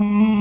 Mm-hmm.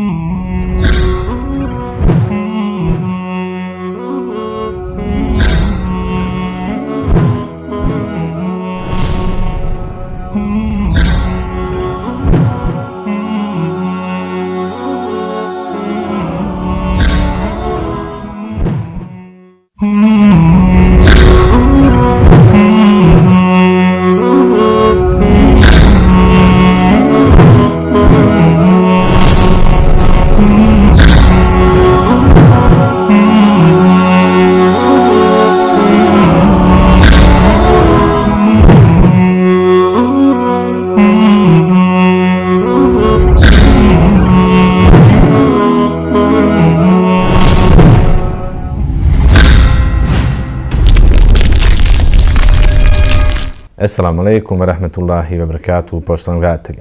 Assalamu alaikum wa rahmetullahi wa barakatuhu, poštovani gledatelji.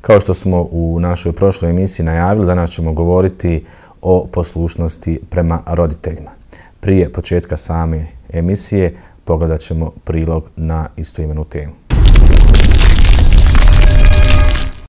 Kao što smo u našoj prošloj emisiji najavili, danas ćemo govoriti o poslušnosti prema roditeljima. Prije početka same emisije pogledat ćemo prilog na istoimenu temu.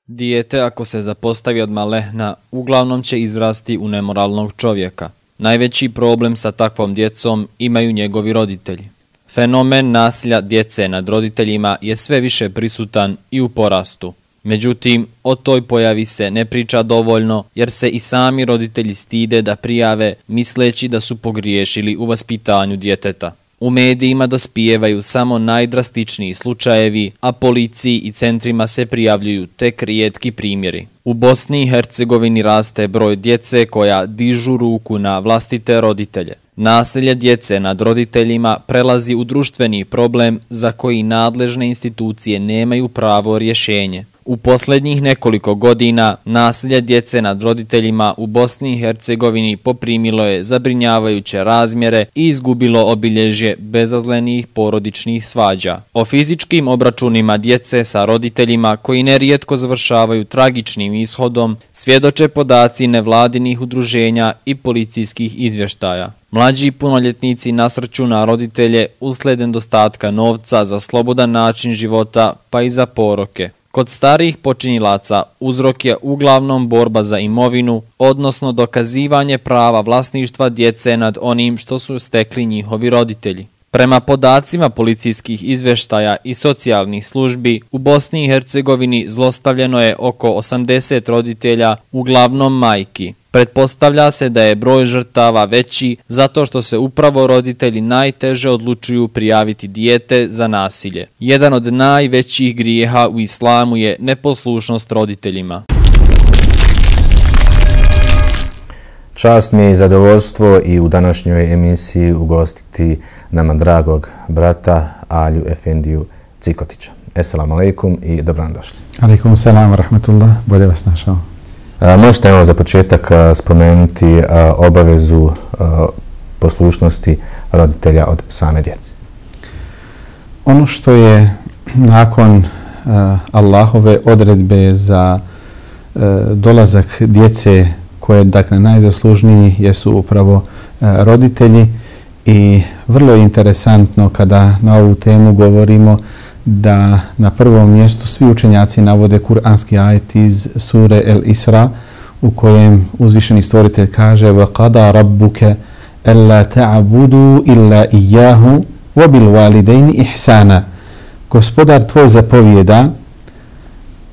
Dijete ako se zapostavi od malehna, uglavnom će izrasti u nemoralnog čovjeka. Najveći problem sa takvom djecom imaju njegovi roditelji. Fenomen nasilja djece nad roditeljima je sve više prisutan i u porastu. Međutim, o toj pojavi se ne priča dovoljno jer se i sami roditelji stide da prijave misleći da su pogriješili u vaspitanju djeteta. U medijima dospijevaju samo najdrastičniji slučajevi, a policiji i centrima se prijavljuju tek rijetki primjeri. U Bosni i Hercegovini raste broj djece koja dižu ruku na vlastite roditelje. Nasilje djece nad roditeljima prelazi u društveni problem za koji nadležne institucije nemaju pravo rješenje. U posljednjih nekoliko godina nasilje djece nad roditeljima u Bosni i Hercegovini poprimilo je zabrinjavajuće razmjere i izgubilo obilježje bezazlenih porodičnih svađa. O fizičkim obračunima djece sa roditeljima koji nerijetko završavaju tragičnim ishodom svjedoče podaci nevladinih udruženja i policijskih izvještaja. Mlađi punoljetnici nasrću na roditelje usled nedostatka novca za slobodan način života pa i za poroke. Kod starih počinilaca uzrok je uglavnom borba za imovinu, odnosno dokazivanje prava vlasništva djece nad onim što su stekli njihovi roditelji. Prema podacima policijskih izveštaja i socijalnih službi, u Bosni i Hercegovini zlostavljeno je oko 80 roditelja, uglavnom majki. Pretpostavlja se da je broj žrtava veći zato što se upravo roditelji najteže odlučuju prijaviti dijete za nasilje. Jedan od najvećih grijeha u islamu je neposlušnost roditeljima. Čast mi je i zadovoljstvo i u današnjoj emisiji ugostiti nama dragog brata Alju Efendiju Cikotića. Esselamu alaikum i dobro nam došli. Alaikum selam, rahmetullah, bolje vas našao. Možete evo za početak spomenuti obavezu poslušnosti roditelja od same djece? Ono što je nakon Allahove odredbe za dolazak djece koje dakle najzaslužniji jesu upravo roditelji i vrlo je interesantno kada na ovu temu govorimo da na prvom mjestu svi učenjaci navode kuranski ajet iz sure El Isra u kojem uzvišeni stvoritelj kaže وَقَدَا رَبُّكَ أَلَّا تَعْبُدُوا إِلَّا إِيَّاهُ وَبِالْوَالِدَيْنِ إِحْسَانًا Gospodar tvoj zapovjeda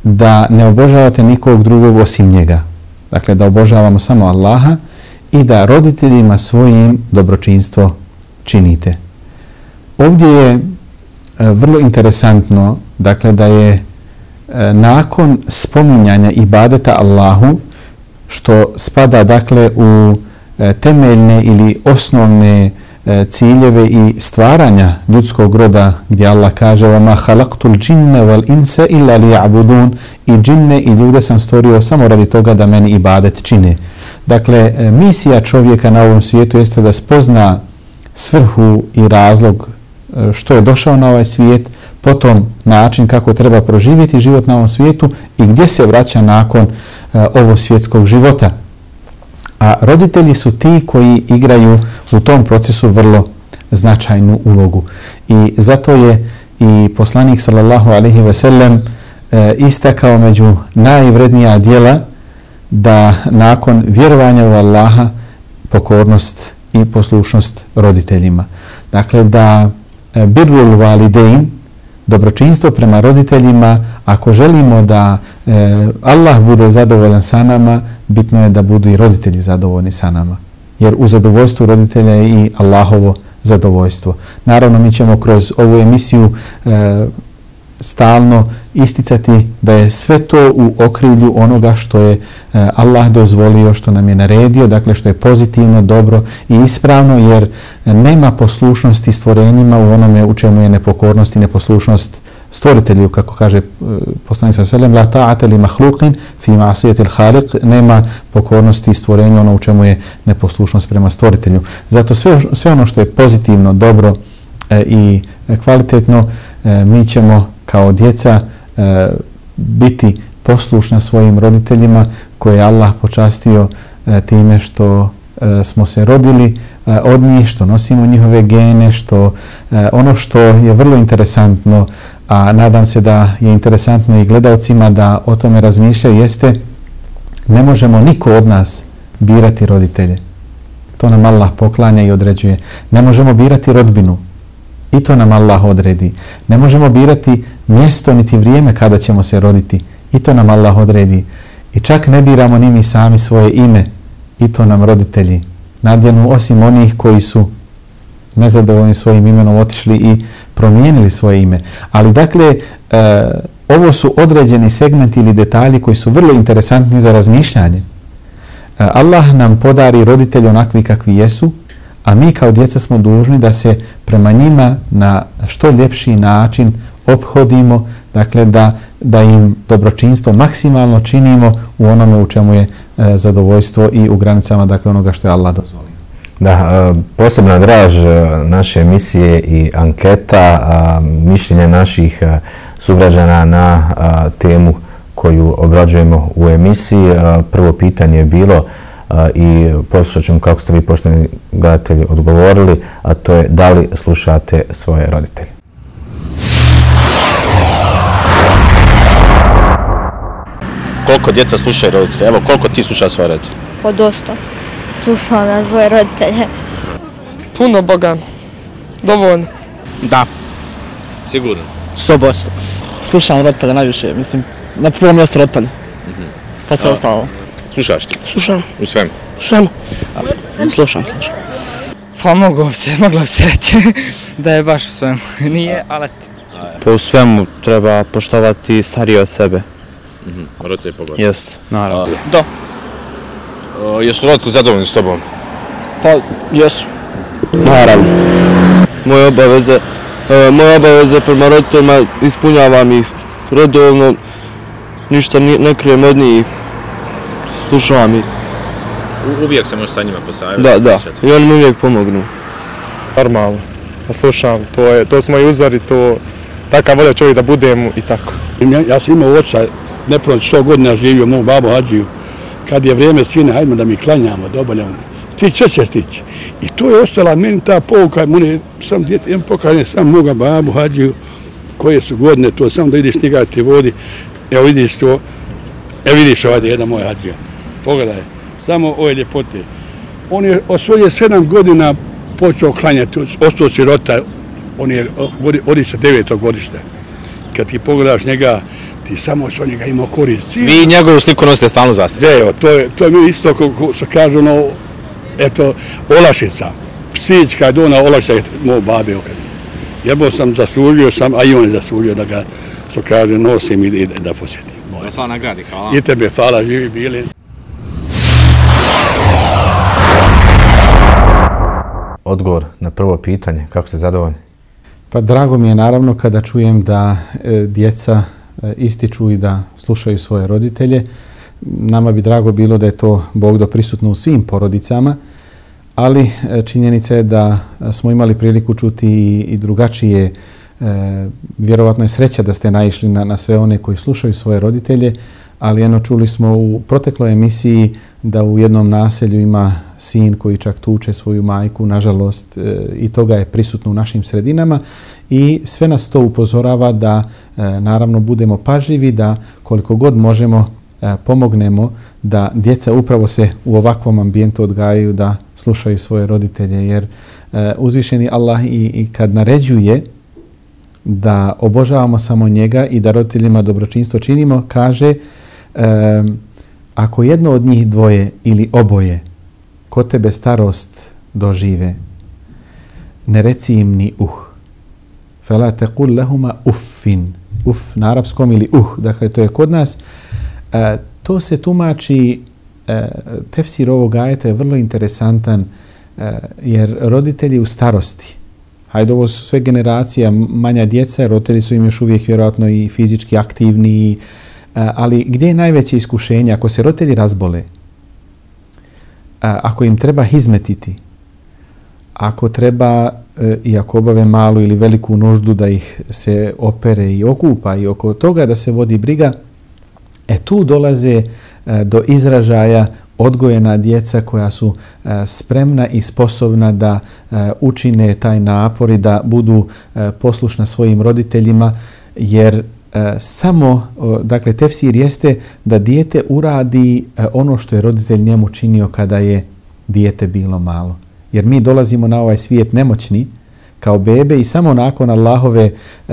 da ne obožavate nikog drugog osim njega. Dakle, da obožavamo samo Allaha i da roditeljima svojim dobročinstvo činite. Ovdje je E, vrlo interesantno dakle da je e, nakon spominjanja ibadeta Allahu što spada dakle u e, temeljne ili osnovne ciljeve i stvaranja ljudskog roda gdje Allah kaže وَمَا خَلَقْتُ الْجِنَّ وَالْإِنْسَ إِلَّا لِيَعْبُدُونَ i džinne i ljude sam stvorio samo radi toga da meni ibadet čine. Dakle, misija čovjeka na ovom svijetu jeste da spozna svrhu i razlog E, što je došao na ovaj svijet, potom način kako treba proživjeti život na ovom svijetu i gdje se vraća nakon uh, ovo svjetskog života. A roditelji su ti koji igraju u tom procesu vrlo značajnu ulogu. I zato je i poslanik sallallahu alaihi ve sellem e, istakao među najvrednija dijela da nakon vjerovanja u Allaha pokornost i poslušnost roditeljima. Dakle, da e, birrul validein, dobročinstvo prema roditeljima, ako želimo da e, Allah bude zadovoljan sa nama, bitno je da budu i roditelji zadovoljni sa nama. Jer u zadovoljstvu roditelja je i Allahovo zadovoljstvo. Naravno, mi ćemo kroz ovu emisiju e, stalno isticati da je sve to u okrilju onoga što je e, Allah dozvolio, što nam je naredio, dakle što je pozitivno, dobro i ispravno, jer nema poslušnosti stvorenjima u onome u čemu je nepokornost i neposlušnost stvoritelju, kako kaže e, poslanik sa selem, la ta'ate li mahlukin fi ma'asijetil khaliq, nema pokornosti stvorenju ono u čemu je neposlušnost prema stvoritelju. Zato sve, sve ono što je pozitivno, dobro e, i kvalitetno, e, mi ćemo kao djeca e, biti poslušna svojim roditeljima koje je Allah počastio e, time što e, smo se rodili e, od njih, što nosimo njihove gene, što e, ono što je vrlo interesantno, a nadam se da je interesantno i gledalcima da o tome razmišljaju, jeste ne možemo niko od nas birati roditelje. To nam Allah poklanja i određuje. Ne možemo birati rodbinu. I to nam Allah odredi. Ne možemo birati mjesto niti vrijeme kada ćemo se roditi. I to nam Allah odredi. I čak ne biramo ni mi sami svoje ime. I to nam roditelji nadjenu osim onih koji su nezadovoljni svojim imenom otišli i promijenili svoje ime. Ali dakle, e, ovo su određeni segmenti ili detalji koji su vrlo interesantni za razmišljanje. E, Allah nam podari roditelje onakvi kakvi jesu, a mi kao djeca smo dužni da se prema njima na što ljepši način obhodimo, dakle da, da im dobročinstvo maksimalno činimo u onome u čemu je e, zadovoljstvo i u granicama dakle onoga što je Allah dozvolio. Da, e, posebna draž e, naše emisije i anketa, mišljenja naših e, sugrađana na temu koju obrađujemo u emisiji. Prvo pitanje je bilo i poslušat ćemo kako ste vi pošteni gledatelji odgovorili, a to je da li slušate svoje roditelje. Koliko djeca slušaju roditelje? Evo, koliko ti sluša svoje roditelje? Po dosta. Slušao na svoje roditelje. Puno Boga. Dovoljno. Da, Sigurno. 100%. Slušam roditelje najviše, mislim, na prvom mjestu roditelje. Pa sve ostalo. Slušaš ti? Slušam. U svemu? Slušam. Slušam, slušam. Pa mogu bi se, moglo bi se reći da je baš u svemu. Nije, ali eto. Po svemu treba poštovati starije od sebe. Mhm. Roditelji pogodio. Jest, naravno. Da. Uh, jesu roditelji zadovoljni s tobom? Pa, jesu. Naravno. Moje obaveze, e, moje obaveze prema roditeljima ispunjavam ih redovno. Ništa ni- ne krijem od njih. Slušavam ih. U, uvijek se možeš sa njima posavjeti. Da, da. I oni mi uvijek pomognu. normalno. Ja slušam, to, je, to su moji uzori, to takav volja čovjek da budem i tako. Ja, ja sam imao oca, nepravo sto godina živio, mog babu Hadžiju. Kad je vrijeme sine, hajdemo da mi klanjamo, da obaljamo. Stić, sve će stići. I to je ostala meni ta pouka, mene, sam djete, jedan pokažem sam moga babu Hadžiju, koje su godine to, samo da vidiš njega ti vodi, evo vidiš to, evo vidiš ovdje jedan moj Hadžija. Pogledaj, samo ove ljepote. On je od svoje sedam godina počeo klanjati, ostao sirota, on je godi- odi sa devetog godišta. Kad ti pogledaš njega, ti samo što njega imao korist. Vi njegovu sliku nosite stalno za sebe. Evo, to je, to je mi isto kako se kaže ono, eto, olašica. Psihička je dona olašica je moj babe okred. Jebo sam zaslužio sam, a i on je zaslužio da ga, što kaže, nosim i, i da posjetim. Da sva nagradi, hvala. I tebe, hvala, živi bili. Odgovor na prvo pitanje, kako ste zadovoljni? Pa drago mi je naravno kada čujem da e, djeca e, ističu i da slušaju svoje roditelje. Nama bi drago bilo da je to Bog do prisutno u svim porodicama, ali e, činjenica je da smo imali priliku čuti i, i drugačije. E, vjerovatno je sreća da ste naišli na, na sve one koji slušaju svoje roditelje, ali eno čuli smo u protekloj emisiji da u jednom naselju ima sin koji čak tuče svoju majku, nažalost e, i toga je prisutno u našim sredinama. I sve nas to upozorava da e, naravno budemo pažljivi da koliko god možemo e, pomognemo da djeca upravo se u ovakvom ambijentu odgajaju da slušaju svoje roditelje jer e, uzvišeni Allah i, i kad naređuje da obožavamo samo njega i da roditeljima dobročinstvo činimo, kaže e, ako jedno od njih dvoje ili oboje ko tebe starost dožive, ne reci im ni uh. Fela tequl lehuma uffin. Uff na arapskom ili uh. Dakle, to je kod nas. E, to se tumači, e, tefsir ovog ajeta je vrlo interesantan, e, jer roditelji u starosti, hajde ovo su sve generacija, manja djeca, roditelji su im još uvijek vjerojatno i fizički aktivni, i Eh, ali gdje je najveće iskušenje? Ako se roditelji razbole, eh, ako im treba hizmetiti, ako treba eh, i ako obave malu ili veliku nuždu da ih se opere i okupa i oko toga da se vodi briga, e tu dolaze do izražaja odgojena djeca koja su spremna i sposobna da učine taj napor i da budu poslušna svojim roditeljima jer E, samo, dakle, tefsir jeste da dijete uradi e, ono što je roditelj njemu činio kada je dijete bilo malo jer mi dolazimo na ovaj svijet nemoćni kao bebe i samo nakon Allahove e,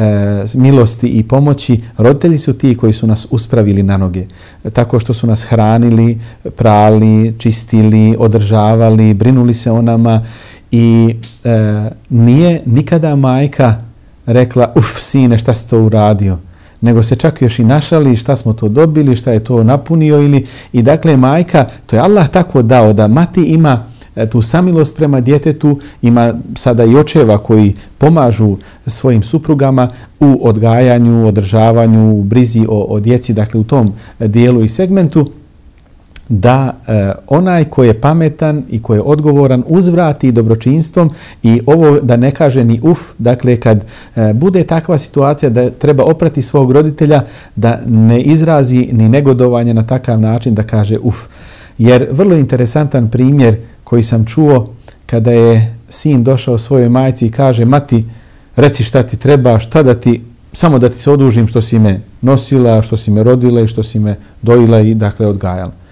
milosti i pomoći roditelji su ti koji su nas uspravili na noge. Tako što su nas hranili, prali, čistili, održavali, brinuli se o nama i e, nije nikada majka rekla uf sine šta si to uradio nego se čak još i našali šta smo to dobili, šta je to napunio ili i dakle majka, to je Allah tako dao da mati ima e, tu samilost prema djetetu, ima sada i očeva koji pomažu svojim suprugama u odgajanju, održavanju, u brizi o, o djeci, dakle u tom dijelu i segmentu, da e, onaj ko je pametan i ko je odgovoran uzvrati dobročinstvom i ovo da ne kaže ni uf, dakle kad e, bude takva situacija da treba oprati svog roditelja, da ne izrazi ni negodovanje na takav način da kaže uf. Jer vrlo interesantan primjer koji sam čuo kada je sin došao svojoj majci i kaže mati reci šta ti treba, šta da ti samo da ti se odužim što si me nosila, što si me rodila i što si me dojila i dakle odgajala.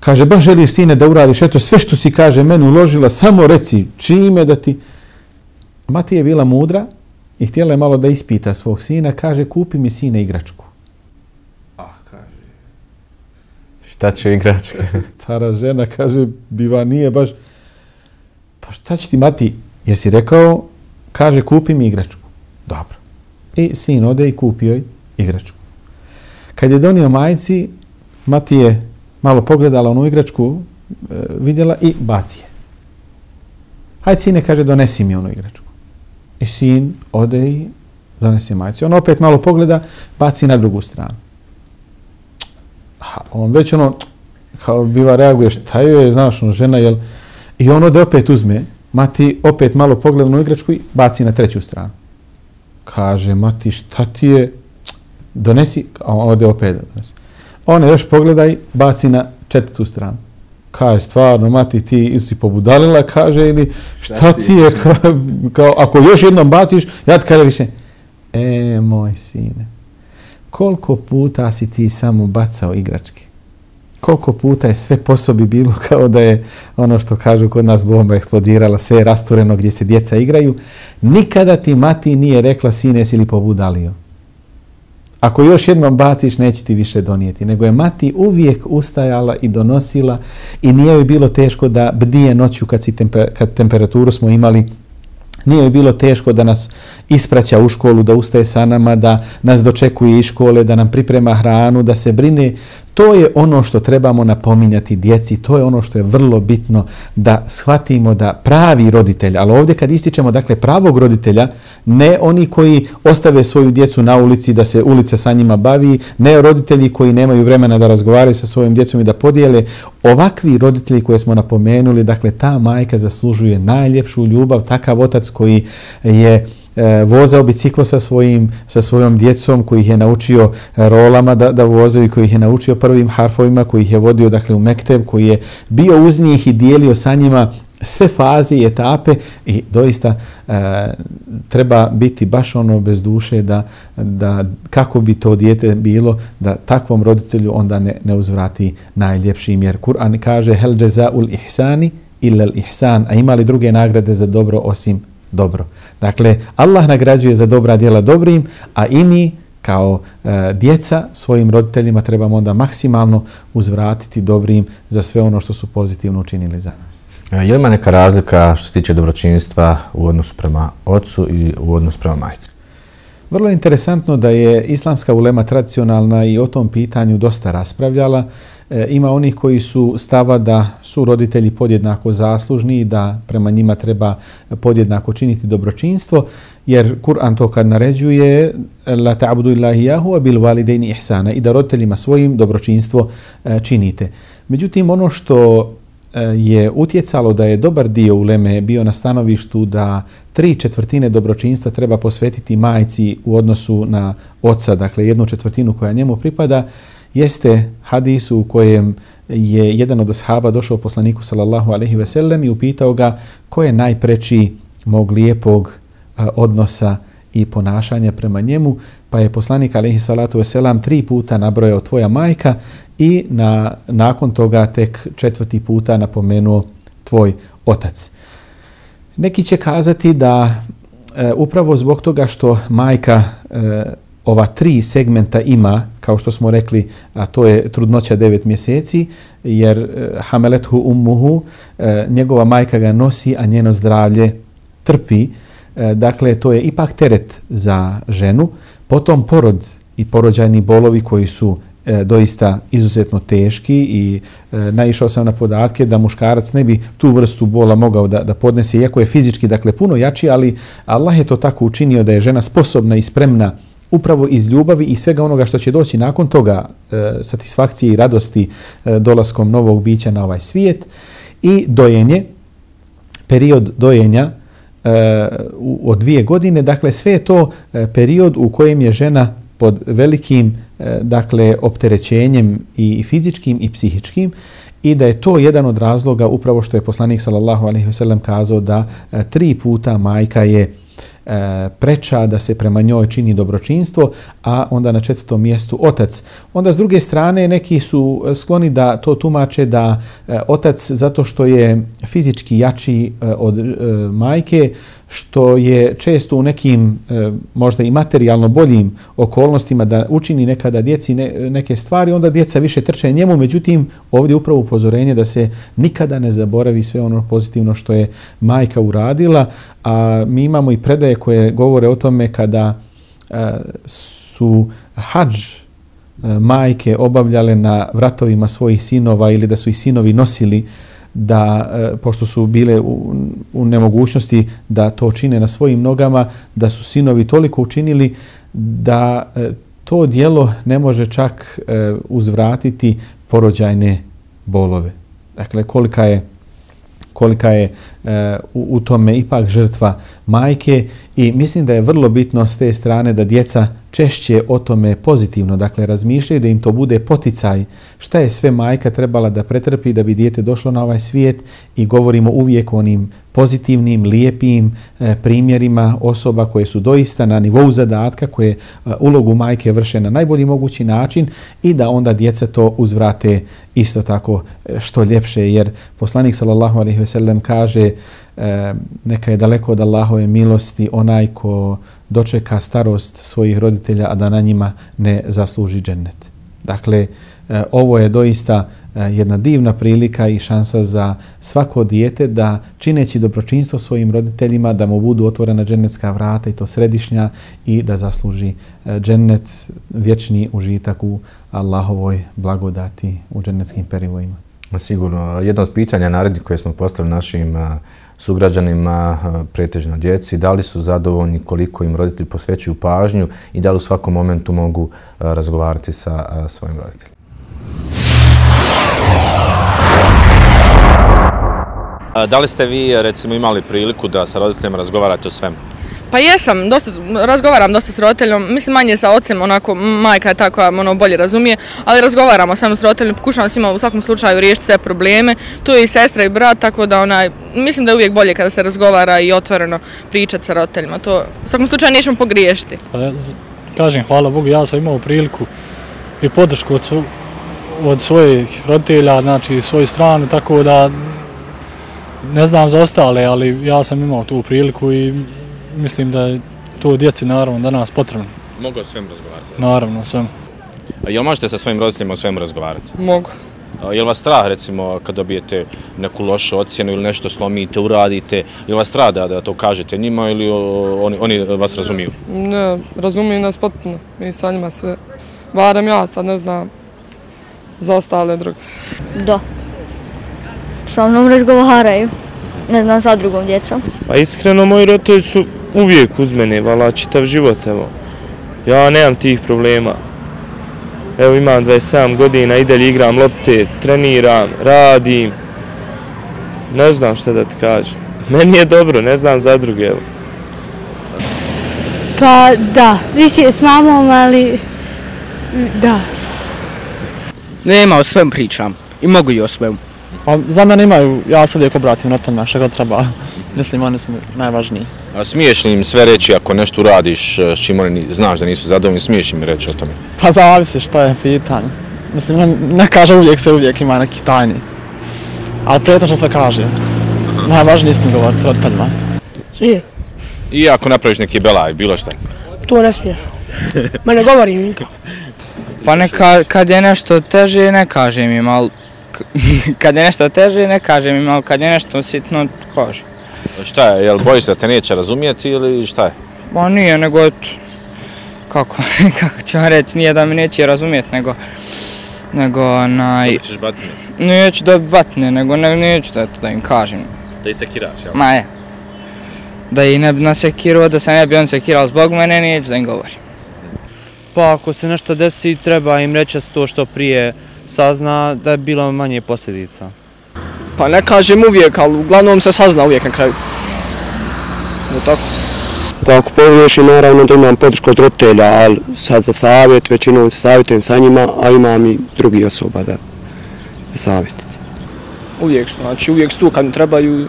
Kaže, baš želiš sine da uradiš, eto sve što si kaže meni uložila, samo reci čime da ti... Mati je bila mudra i htjela je malo da ispita svog sina, kaže, kupi mi sine igračku. Šta će igračka? Stara žena kaže, biva nije baš... Pa šta će ti mati? Jesi rekao, kaže, kupi mi igračku. Dobro. I sin ode i kupi joj igračku. Kad je donio majci, mati je malo pogledala onu igračku, e, vidjela i baci je. Hajde, sine, kaže, donesi mi onu igračku. I sin ode i donesi majci. On opet malo pogleda, baci na drugu stranu on već ono, kao biva reaguje, šta je, znaš, ono, žena, jel, i on ode opet uzme, mati opet malo pogleda na igračku i baci na treću stranu. Kaže, mati, šta ti je, donesi, a on ode opet donesi. Ona još pogleda i baci na četvrtu stranu. Kaže, stvarno, mati, ti si pobudalila, kaže, ili šta ti je, kao, kao, ako još jednom baciš, ja ti kada više, e, moj sine, koliko puta si ti samo bacao igračke? Koliko puta je sve po sobi bilo kao da je ono što kažu kod nas bomba eksplodirala, sve je rastureno gdje se djeca igraju. Nikada ti mati nije rekla sine si li pobudalio. Ako još jednom baciš, neće ti više donijeti. Nego je mati uvijek ustajala i donosila i nije joj bilo teško da bdije noću kad, si temper, kad temperaturu smo imali Nije joj bilo teško da nas ispraća u školu, da ustaje sa nama, da nas dočekuje iz škole, da nam priprema hranu, da se brine To je ono što trebamo napominjati djeci, to je ono što je vrlo bitno da shvatimo da pravi roditelj, ali ovdje kad ističemo dakle pravog roditelja, ne oni koji ostave svoju djecu na ulici da se ulica sa njima bavi, ne roditelji koji nemaju vremena da razgovaraju sa svojim djecom i da podijele, ovakvi roditelji koje smo napomenuli, dakle ta majka zaslužuje najljepšu ljubav, takav otac koji je e, vozao biciklo sa svojim sa svojom djecom koji ih je naučio e, rolama da da vozaju koji ih je naučio prvim harfovima koji ih je vodio dakle u mekteb koji je bio uz njih i dijelio sa njima sve faze i etape i doista e, treba biti baš ono bez duše da, da kako bi to dijete bilo da takvom roditelju onda ne, ne uzvrati najljepši jer Kur'an kaže hel jazaul ihsani illa al ihsan a imali druge nagrade za dobro osim dobro dakle Allah nagrađuje za dobra djela dobrim a i mi kao e, djeca svojim roditeljima trebamo onda maksimalno uzvratiti dobrim za sve ono što su pozitivno učinili za nas. E, je li ima neka razlika što se tiče dobročinstva u odnosu prema ocu i u odnosu prema majici? Vrlo je interesantno da je islamska ulema tradicionalna i o tom pitanju dosta raspravljala. E, ima onih koji su stava da su roditelji podjednako zaslužni i da prema njima treba podjednako činiti dobročinstvo, jer Kur'an to kad naređuje la ta'budu illahi jahu bil walidaini ihsana i da roditeljima svojim dobročinstvo e, činite. Međutim, ono što e, je utjecalo da je dobar dio uleme bio na stanovištu da tri četvrtine dobročinstva treba posvetiti majci u odnosu na oca, dakle jednu četvrtinu koja njemu pripada, jeste hadis u kojem je jedan od ashaba došao poslaniku sallallahu alejhi ve sellem i upitao ga ko je najpreči mog lijepog odnosa i ponašanja prema njemu, pa je poslanik alejhi salatu ve selam tri puta nabrojao tvoja majka i na nakon toga tek četvrti puta napomenuo tvoj otac. Neki će kazati da e, upravo zbog toga što majka e, ova tri segmenta ima, kao što smo rekli, a to je trudnoća devet mjeseci, jer e, hamelethu ummuhu, e, njegova majka ga nosi, a njeno zdravlje trpi. E, dakle, to je ipak teret za ženu. Potom porod i porođajni bolovi koji su e, doista izuzetno teški i e, naišao sam na podatke da muškarac ne bi tu vrstu bola mogao da, da podnese, iako je fizički dakle puno jači, ali Allah je to tako učinio da je žena sposobna i spremna upravo iz ljubavi i svega onoga što će doći nakon toga e, satisfakcije i radosti e, dolaskom novog bića na ovaj svijet i dojenje, period dojenja e, u, od dvije godine, dakle sve je to e, period u kojem je žena pod velikim e, dakle opterećenjem i fizičkim i psihičkim i da je to jedan od razloga upravo što je poslanik sallallahu alejhi ve sellem kazao da e, tri puta majka je E, preča da se prema njoj čini dobročinstvo, a onda na četvrtom mjestu otac. Onda s druge strane neki su e, skloni da to tumače da e, otac zato što je fizički jači e, od e, majke, što je često u nekim e, možda i materijalno boljim okolnostima da učini nekada djeci ne, neke stvari, onda djeca više trče njemu, međutim ovdje upravo upozorenje da se nikada ne zaboravi sve ono pozitivno što je majka uradila, a mi imamo i predaje koje govore o tome kada e, su hađ e, majke obavljale na vratovima svojih sinova ili da su ih sinovi nosili da, e, pošto su bile u, u nemogućnosti da to čine na svojim nogama, da su sinovi toliko učinili da e, to dijelo ne može čak e, uzvratiti porođajne bolove. Dakle, kolika je kolika je e, u, u tome ipak žrtva majke i mislim da je vrlo bitno s te strane da djeca češće o tome pozitivno, dakle razmišljaju da im to bude poticaj šta je sve majka trebala da pretrpi da bi dijete došlo na ovaj svijet i govorimo uvijek o onim pozitivnim, lijepim e, primjerima osoba koje su doista na nivou zadatka, koje e, ulogu majke vrše na najbolji mogući način i da onda djeca to uzvrate isto tako e, što ljepše, jer poslanik sallallahu alaihi ve sellem kaže e, neka je daleko od Allahove milosti onaj ko dočeka starost svojih roditelja, a da na njima ne zasluži džennet. Dakle, E, ovo je doista e, jedna divna prilika i šansa za svako dijete da čineći dobročinstvo svojim roditeljima da mu budu otvorena džennetska vrata i to središnja i da zasluži e, džennet vječni užitak u Allahovoj blagodati u džennetskim perivojima. Sigurno. Jedno od pitanja naredi koje smo postavili našim sugrađanima, pretežno djeci, da li su zadovoljni koliko im roditelji posvećuju pažnju i da li u svakom momentu mogu razgovarati sa svojim roditeljima. Da li ste vi recimo imali priliku da sa roditeljima razgovarate o svemu? Pa jesam, dosta, razgovaram dosta s roditeljom, mislim manje sa ocem, onako majka je ta koja ono bolje razumije, ali razgovaramo samo s roditeljom, pokušavam s njima u svakom slučaju riješiti sve probleme. Tu je i sestra i brat, tako da onaj, mislim da je uvijek bolje kada se razgovara i otvoreno pričati sa roditeljima. To u svakom slučaju nećemo pogriješiti. Pa, kažem, hvala Bogu, ja sam imao priliku i podršku od, svo, od svojih roditelja, znači svoju stranu, tako da ne znam za ostale, ali ja sam imao tu priliku i mislim da je to djeci naravno danas potrebno. Mogu o svem razgovarati? Naravno, svem. A jel možete sa svojim roditeljima o svemu razgovarati? Mogu. A, jel vas strah, recimo, kad dobijete neku lošu ocjenu ili nešto slomite, uradite, jel vas strah da, da to kažete njima ili o, oni, oni vas razumiju? Ne, razumiju nas potpuno. Mi sa njima sve. Barem ja sad ne znam za ostale druge. Da. Sa mnom razgovaraju. Ne znam, sa drugom djecom. Pa iskreno, moji roditelji su uvijek uz mene, vala, čitav život, evo. Ja nemam tih problema. Evo imam 27 godina, i dalje igram lopte, treniram, radim. Ne znam šta da ti kažem. Meni je dobro, ne znam za druge, evo. Pa da, više s mamom, ali da. Nema, o svem pričam. I mogu i o svemu. Pa za mene imaju, ja se uvijek obratim roditeljima šta god treba. Mislim, oni su najvažniji. A smiješ li im sve reći ako nešto uradiš s čim oni znaš da nisu zadovoljni, smiješ im reći o tome? Pa zavisi što je pitanje. Mislim, ne, ne kaže uvijek se uvijek ima neki tajni. Ali prijetno što se kaže. Najvažniji istim govoriti roditeljima. Smije. I ako napraviš neki belaj, bilo šta? To ne smije. Ma ne govorim nikad. Pa neka, kad je nešto teže, ne kažem im, ali kad je nešto teže, ne kažem im, ali kad je nešto sitno, kažem. Šta je, jel bojiš da te neće razumijeti ili šta je? Pa nije, nego eto, kako, kako ću vam reći, nije da mi neće razumijeti, nego, nego onaj... Ćeš batine? Neću da batne, nego ne, neću da, da im kažem. Da i sekiraš, jel? Ma je. Da i ne bi nasekirao, da se ne bi on sekirao zbog mene, neću da im govorim. Pa ako se nešto desi, treba im reći to što prije sazna da je bilo manje posljedica. Pa ne kažem uvijek, ali uglavnom se sazna uvijek na kraju. No tako. Pa ako pogledaš i naravno da imam podršku od roditelja, ali sad za savjet, većinom se savjetujem sa njima, a imam i drugi osoba da za savjet. Uvijek su, znači uvijek su tu kad mi trebaju.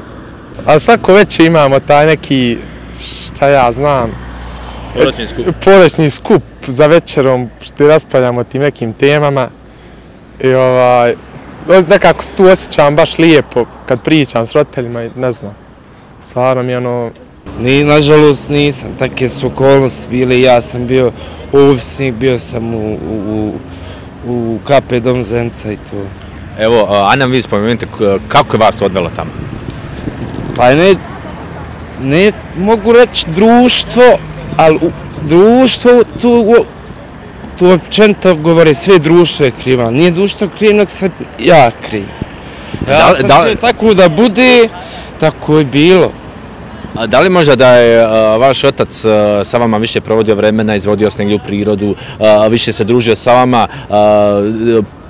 Ali svako već imamo taj neki, šta ja znam, Porećni skup. Skup za večerom što raspravljamo o tim nekim temama. I ovaj, nekako se tu osjećam baš lijepo kad pričam s roditeljima i ne znam. Stvarno mi je ono... Ni, nažalost nisam, takve su okolnosti bile, ja sam bio ovisnik, bio sam u, u, u KP Dom Zenca i to. Evo, a nam vi spomenite kako je vas to odvelo tamo? Pa ne, ne mogu reći društvo, ali u društvo tu općenito govore sve društvo je kriva. Nije društvo kriv, nego sam ja kriv. Ja da, sam da, tako da bude, tako je bilo. A da li možda da je a, vaš otac a, sa vama više provodio vremena, izvodio se negdje u prirodu, a, više se družio sa vama,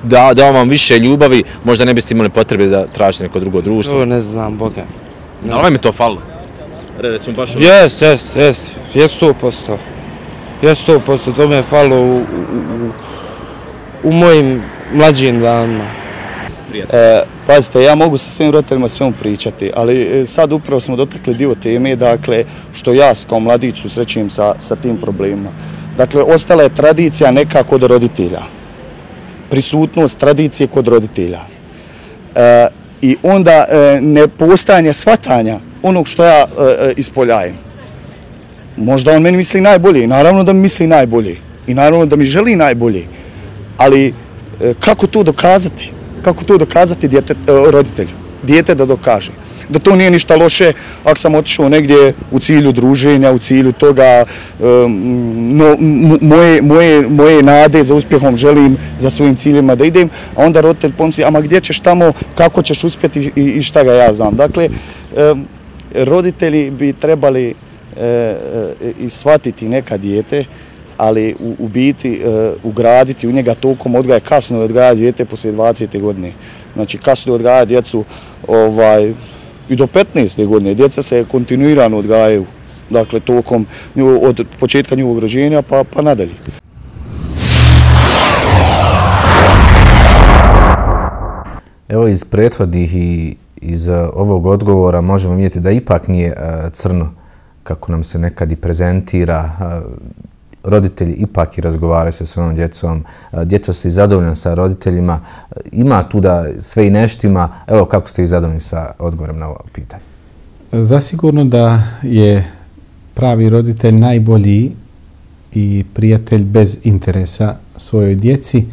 da, dao vam više ljubavi, možda ne biste imali potrebe da tražite neko drugo društvo? To ne znam, Boga. Ne. Ali vam je to falilo? Recimo baš... Jes, jes, jes, jes sto posto. Jes sto posto, to me je falo u, u, u, u mojim mlađim danima. E, pazite, ja mogu sa svim roditeljima svemu pričati, ali e, sad upravo smo dotakli dio teme, dakle, što ja kao mladić susrećujem sa, sa tim problemima. Dakle, ostala je tradicija neka kod roditelja. Prisutnost tradicije kod roditelja. E, I onda e, ne postajanje shvatanja onog što ja e, ispoljajem. Možda on meni misli najbolje, naravno da mi misli najbolje. I naravno da mi želi najbolje. Ali e, kako to dokazati? kako to dokazati djete, e, roditelju, dijete da dokaže. Da to nije ništa loše ako sam otišao negdje u cilju druženja, u cilju toga e, no, moje, moje, moje nade za uspjehom želim za svojim ciljima da idem, a onda roditelj pomisli, ama gdje ćeš tamo, kako ćeš uspjeti i, i šta ga ja znam. Dakle, roditelji bi trebali E, e, i shvatiti neka dijete, ali u, u biti e, ugraditi u njega tokom odgaja, kasno odgaja djete poslije 20. godine. Znači kasno odgaja djecu ovaj, i do 15. godine. Djeca se kontinuirano odgajaju. dakle tokom od početka njihovog rođenja pa, pa nadalje. Evo iz prethodnih i iz ovog odgovora možemo vidjeti da ipak nije uh, crno kako nam se nekad i prezentira. Roditelji ipak i razgovaraju sa svojom djecom. Djeca su i zadovoljna sa roditeljima. Ima tu da sve i neštima. Evo kako ste i zadovoljni sa odgovorom na ovo pitanje. Zasigurno da je pravi roditelj najbolji i prijatelj bez interesa svojoj djeci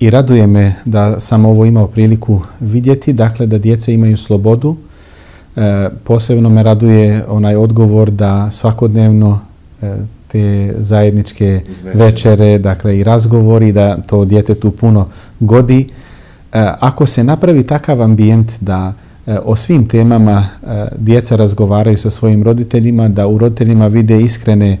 i raduje me da sam ovo imao priliku vidjeti, dakle da djeca imaju slobodu. E, posebno me raduje onaj odgovor da svakodnevno e, te zajedničke večere, dakle i razgovori, da to djete tu puno godi. E, ako se napravi takav ambijent da e, o svim temama e, djeca razgovaraju sa svojim roditeljima, da u roditeljima vide iskrene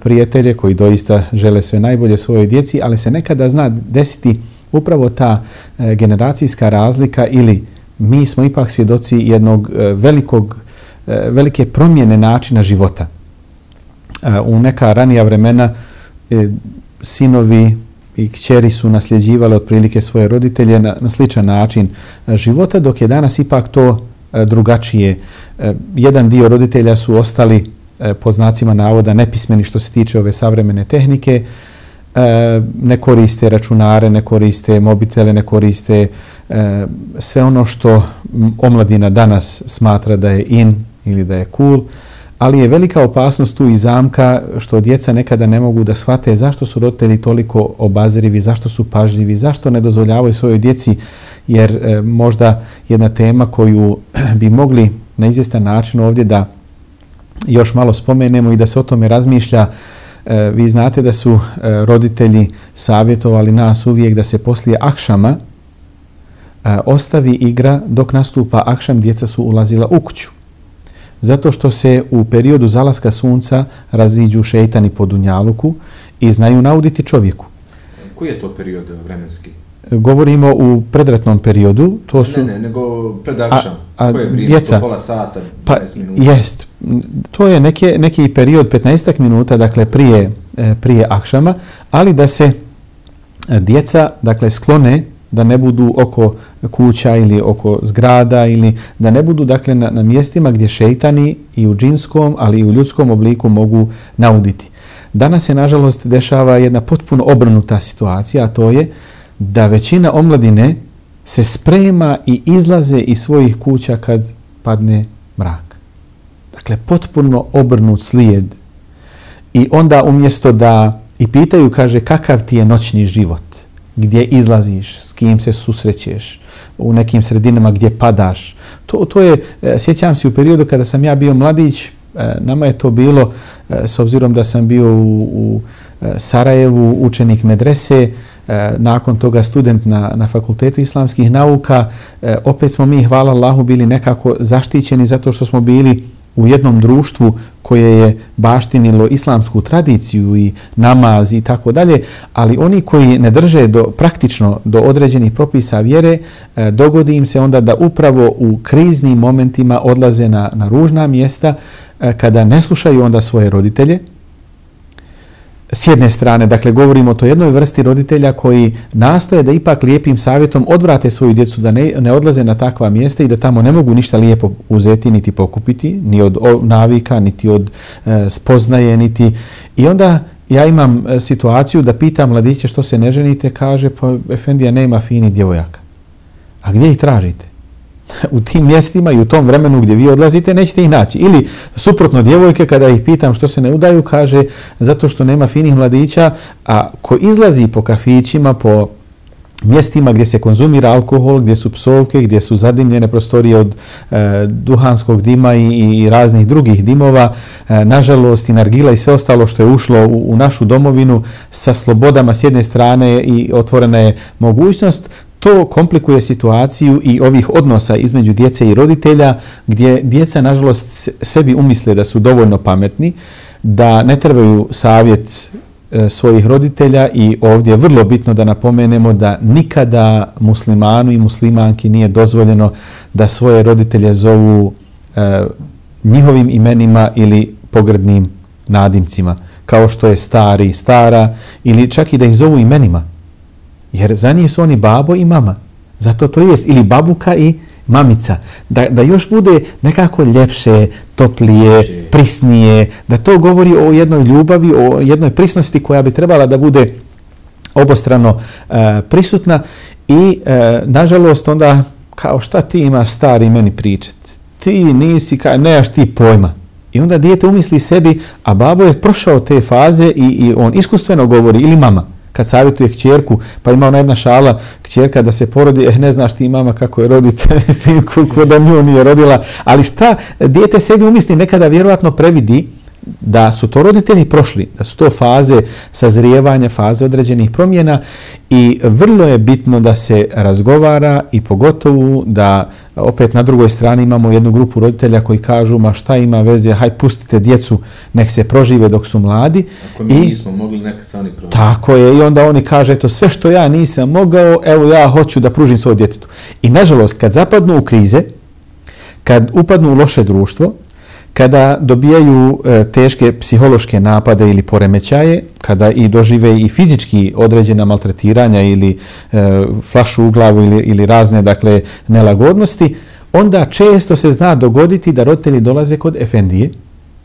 prijatelje koji doista žele sve najbolje svojoj djeci, ali se nekada zna desiti upravo ta generacijska razlika ili mi smo ipak svjedoci jednog e, velikog, e, velike promjene načina života. E, u neka ranija vremena sinovi i kćeri su nasljeđivali otprilike svoje roditelje na, na sličan način života, dok je danas ipak to drugačije. Jedan dio roditelja su ostali po znacima navoda nepismeni što se tiče ove savremene tehnike, E, ne koriste računare, ne koriste mobitele, ne koriste e, sve ono što omladina danas smatra da je in ili da je cool, ali je velika opasnost tu i zamka što djeca nekada ne mogu da shvate zašto su roditelji toliko obazirivi, zašto su pažljivi, zašto ne dozvoljavaju svojoj djeci, jer e, možda jedna tema koju bi mogli na izvjestan način ovdje da još malo spomenemo i da se o tome razmišlja, E, vi znate da su e, roditelji savjetovali nas uvijek da se poslije akšama e, ostavi igra dok nastupa akšam, djeca su ulazila u kuću. Zato što se u periodu zalaska sunca raziđu šeitani po Dunjaluku i znaju nauditi čovjeku. Koji je to period vremenski? Govorimo u predratnom periodu. To su, ne, ne, nego pred akšam. A, a Koje vrijeme? Djeca, pola sata, pa, minuta? Jest. To je neke, neki period 15 minuta, dakle prije, e, prije akšama, ali da se e, djeca dakle sklone da ne budu oko kuća ili oko zgrada ili da ne budu dakle na, na mjestima gdje šeitani i u džinskom, ali i u ljudskom obliku mogu nauditi. Danas se nažalost dešava jedna potpuno obrnuta situacija, a to je da većina omladine se sprema i izlaze iz svojih kuća kad padne mrak. Dakle, potpuno obrnut slijed. I onda umjesto da i pitaju, kaže, kakav ti je noćni život? Gdje izlaziš? S kim se susrećeš? U nekim sredinama gdje padaš? To, to je, e, sjećam se u periodu kada sam ja bio mladić, e, nama je to bilo, e, s obzirom da sam bio u, u E, Sarajevu, učenik medrese, e, nakon toga student na, na fakultetu islamskih nauka, e, opet smo mi, hvala Allahu, bili nekako zaštićeni zato što smo bili u jednom društvu koje je baštinilo islamsku tradiciju i namaz i tako dalje, ali oni koji ne drže do, praktično do određenih propisa vjere, e, dogodi im se onda da upravo u kriznim momentima odlaze na, na ružna mjesta kada ne slušaju onda svoje roditelje, s jedne strane, dakle, govorimo o to jednoj vrsti roditelja koji nastoje da ipak lijepim savjetom odvrate svoju djecu da ne, ne odlaze na takva mjesta i da tamo ne mogu ništa lijepo uzeti niti pokupiti, ni od navika, niti od e, spoznaje, niti... I onda ja imam e, situaciju da pitam mladiće što se ne ženite, kaže, pa Efendija nema fini djevojaka. A gdje ih tražite? u tim mjestima i u tom vremenu gdje vi odlazite, nećete ih naći. Ili suprotno djevojke, kada ih pitam što se ne udaju, kaže zato što nema finih mladića, a ko izlazi po kafićima, po mjestima gdje se konzumira alkohol, gdje su psovke, gdje su zadimljene prostorije od e, duhanskog dima i, i raznih drugih dimova, e, nažalost i nargila i sve ostalo što je ušlo u, u našu domovinu sa slobodama s jedne strane i otvorena je mogućnost, to komplikuje situaciju i ovih odnosa između djece i roditelja, gdje djeca, nažalost, sebi umisle da su dovoljno pametni, da ne trebaju savjet e, svojih roditelja i ovdje je vrlo bitno da napomenemo da nikada muslimanu i muslimanki nije dozvoljeno da svoje roditelje zovu e, njihovim imenima ili pogrdnim nadimcima, kao što je stari, stara, ili čak i da ih zovu imenima. Jer za njih su oni babo i mama. Zato to jest, ili babuka i mamica. Da, da još bude nekako ljepše, toplije, prisnije, da to govori o jednoj ljubavi, o jednoj prisnosti koja bi trebala da bude obostrano e, prisutna i e, nažalost onda kao šta ti imaš stari meni pričat? Ti nisi, ka, nemaš ti pojma. I onda dijete umisli sebi, a babo je prošao te faze i, i on iskustveno govori, ili mama, kad savjetuje kćerku, pa ima ona jedna šala, kćerka da se porodi, eh, ne znaš ti mama kako je rodite, s tim koliko da nju nije rodila, ali šta, dijete sebi umisli, nekada vjerovatno previdi, da su to roditelji prošli, da su to faze sazrijevanja, faze određenih promjena i vrlo je bitno da se razgovara i pogotovo da opet na drugoj strani imamo jednu grupu roditelja koji kažu ma šta ima veze, hajde pustite djecu, nek se prožive dok su mladi. Ako mi I, nismo mogli, neka se oni prožive. Tako je i onda oni kaže to sve što ja nisam mogao, evo ja hoću da pružim svoj djetetu. I nažalost kad zapadnu u krize, kad upadnu u loše društvo, kada dobijaju e, teške psihološke napade ili poremećaje, kada i dožive i fizički određena maltretiranja ili e, flašu u glavu ili, ili razne dakle nelagodnosti, onda često se zna dogoditi da roditelji dolaze kod Efendije,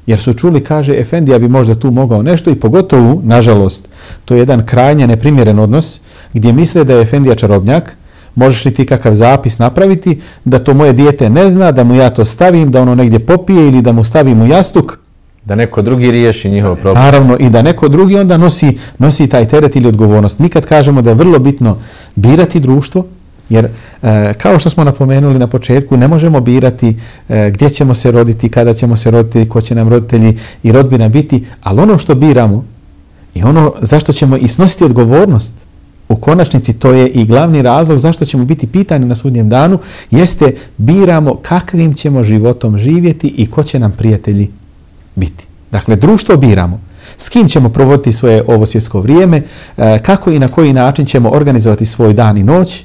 jer su čuli, kaže, Efendija bi možda tu mogao nešto i pogotovo, nažalost, to je jedan krajnje neprimjeren odnos gdje misle da je Efendija čarobnjak, možeš li ti kakav zapis napraviti da to moje dijete ne zna, da mu ja to stavim, da ono negdje popije ili da mu stavim u jastuk. Da neko drugi riješi njihov problem. Naravno, i da neko drugi onda nosi, nosi taj teret ili odgovornost. Mi kad kažemo da je vrlo bitno birati društvo, jer e, kao što smo napomenuli na početku, ne možemo birati e, gdje ćemo se roditi, kada ćemo se roditi, ko će nam roditelji i rodbina biti, ali ono što biramo i ono zašto ćemo i snositi odgovornost, u konačnici to je i glavni razlog zašto ćemo biti pitani na sudnjem danu, jeste biramo kakvim ćemo životom živjeti i ko će nam prijatelji biti. Dakle, društvo biramo. S kim ćemo provoditi svoje ovo svjetsko vrijeme, e, kako i na koji način ćemo organizovati svoj dan i noć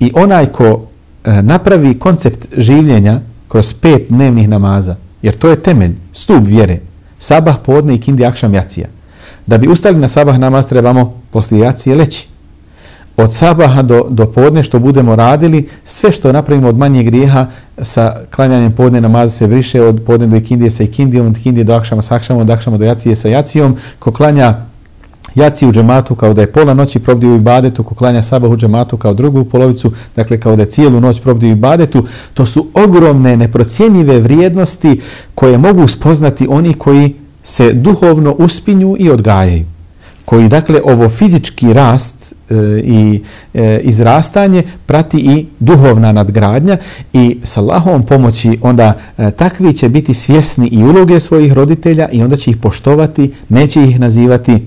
i onaj ko e, napravi koncept življenja kroz pet dnevnih namaza, jer to je temelj, stup vjere, sabah, podne i kindi, akšam, jacija. Da bi ustali na sabah namaz trebamo poslije jacije leći od sabaha do, do podne što budemo radili, sve što napravimo od manje grijeha sa klanjanjem podne namaza se briše od podne do ikindije sa ikindijom, od ikindije do akšama sa akšama, od akšama do jacije sa jacijom. Ko klanja jaci u džematu kao da je pola noći probdio u ibadetu, ko klanja sabah u džematu kao drugu polovicu, dakle kao da je cijelu noć probdio u ibadetu, to su ogromne, neprocijenjive vrijednosti koje mogu spoznati oni koji se duhovno uspinju i odgajaju. Koji, dakle, ovo fizički rast E, i e, izrastanje prati i duhovna nadgradnja i sa Allahovom pomoći onda e, takvi će biti svjesni i uloge svojih roditelja i onda će ih poštovati, neće ih nazivati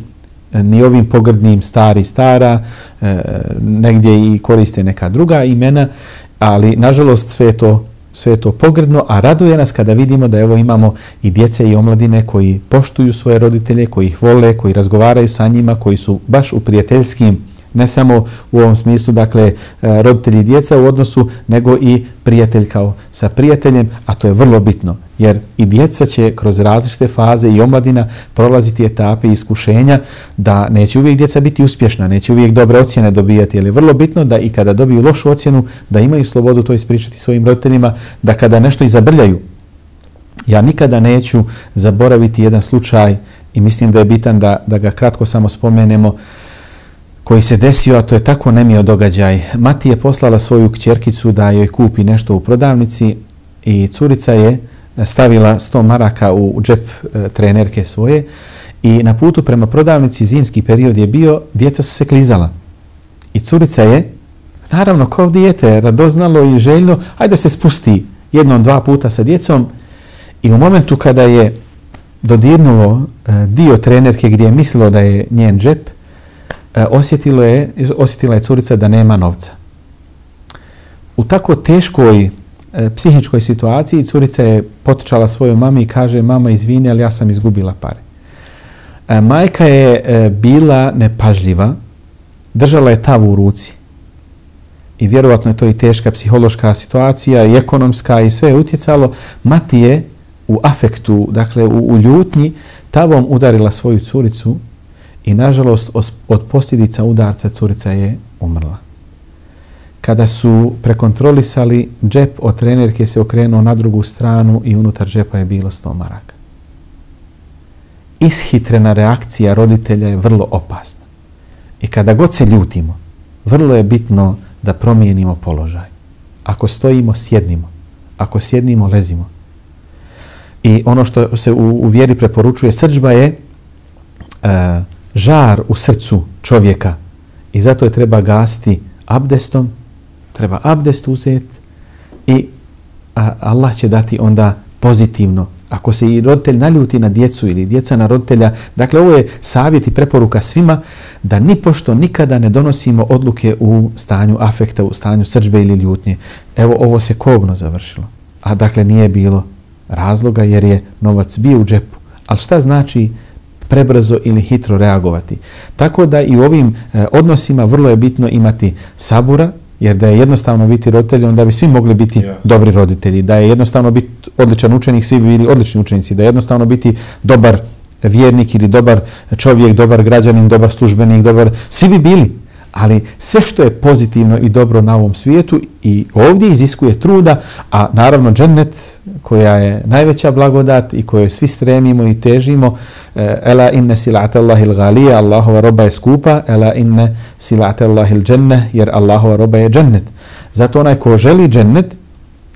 e, ni ovim pogrdnim stari stara, e, negdje i koriste neka druga imena, ali nažalost sve to sve to pogredno, a raduje nas kada vidimo da evo imamo i djece i omladine koji poštuju svoje roditelje, koji ih vole, koji razgovaraju sa njima, koji su baš u prijateljskim ne samo u ovom smislu, dakle, e, roditelji i djeca u odnosu, nego i prijatelj kao sa prijateljem, a to je vrlo bitno, jer i djeca će kroz različite faze i omladina prolaziti etape i iskušenja da neće uvijek djeca biti uspješna, neće uvijek dobre ocjene dobijati, ali je vrlo bitno da i kada dobiju lošu ocjenu, da imaju slobodu to ispričati svojim roditeljima, da kada nešto izabrljaju, ja nikada neću zaboraviti jedan slučaj i mislim da je bitan da, da ga kratko samo spomenemo, koji se desio, a to je tako nemio događaj. Mati je poslala svoju kćerkicu da joj kupi nešto u prodavnici i curica je stavila 100 maraka u džep e, trenerke svoje i na putu prema prodavnici zimski period je bio, djeca su se klizala. I curica je, naravno kao dijete, radoznalo i željno, ajde se spusti jednom, dva puta sa djecom i u momentu kada je dodirnulo e, dio trenerke gdje je mislilo da je njen džep, E, osjetilo je, osjetila je curica da nema novca. U tako teškoj e, psihičkoj situaciji curica je potičala svoju mami i kaže mama izvini, ali ja sam izgubila pare. E, majka je e, bila nepažljiva, držala je tavu u ruci i vjerovatno je to i teška psihološka situacija i ekonomska i sve je utjecalo. Mati je u afektu, dakle u, u ljutnji, tavom udarila svoju curicu i nažalost od posljedica udarca curica je umrla. Kada su prekontrolisali džep od trenerke se okrenuo na drugu stranu i unutar džepa je bilo sto maraka. Ishitrena reakcija roditelja je vrlo opasna. I kada god se ljutimo, vrlo je bitno da promijenimo položaj. Ako stojimo, sjednimo. Ako sjednimo, lezimo. I ono što se u, u vjeri preporučuje srđba je uh, žar u srcu čovjeka i zato je treba gasti abdestom, treba abdest uzeti i a, Allah će dati onda pozitivno. Ako se i roditelj naljuti na djecu ili djeca na roditelja, dakle ovo je savjet i preporuka svima da ni pošto nikada ne donosimo odluke u stanju afekta, u stanju srđbe ili ljutnje. Evo ovo se kobno završilo, a dakle nije bilo razloga jer je novac bio u džepu. Ali šta znači prebrzo ili hitro reagovati? Tako da i u ovim e, odnosima vrlo je bitno imati sabura, jer da je jednostavno biti roditelj, onda bi svi mogli biti yeah. dobri roditelji. Da je jednostavno biti odličan učenik, svi bi bili odlični učenici. Da je jednostavno biti dobar vjernik ili dobar čovjek, dobar građanin, dobar službenik, dobar, svi bi bili ali sve što je pozitivno i dobro na ovom svijetu i ovdje iziskuje truda, a naravno džennet koja je najveća blagodat i kojoj svi stremimo i težimo, eh, ela inne silate Allahil galija, Allahova roba je skupa, ela inne silate Allahil dženne, jer Allahova roba je džennet. Zato onaj ko želi džennet,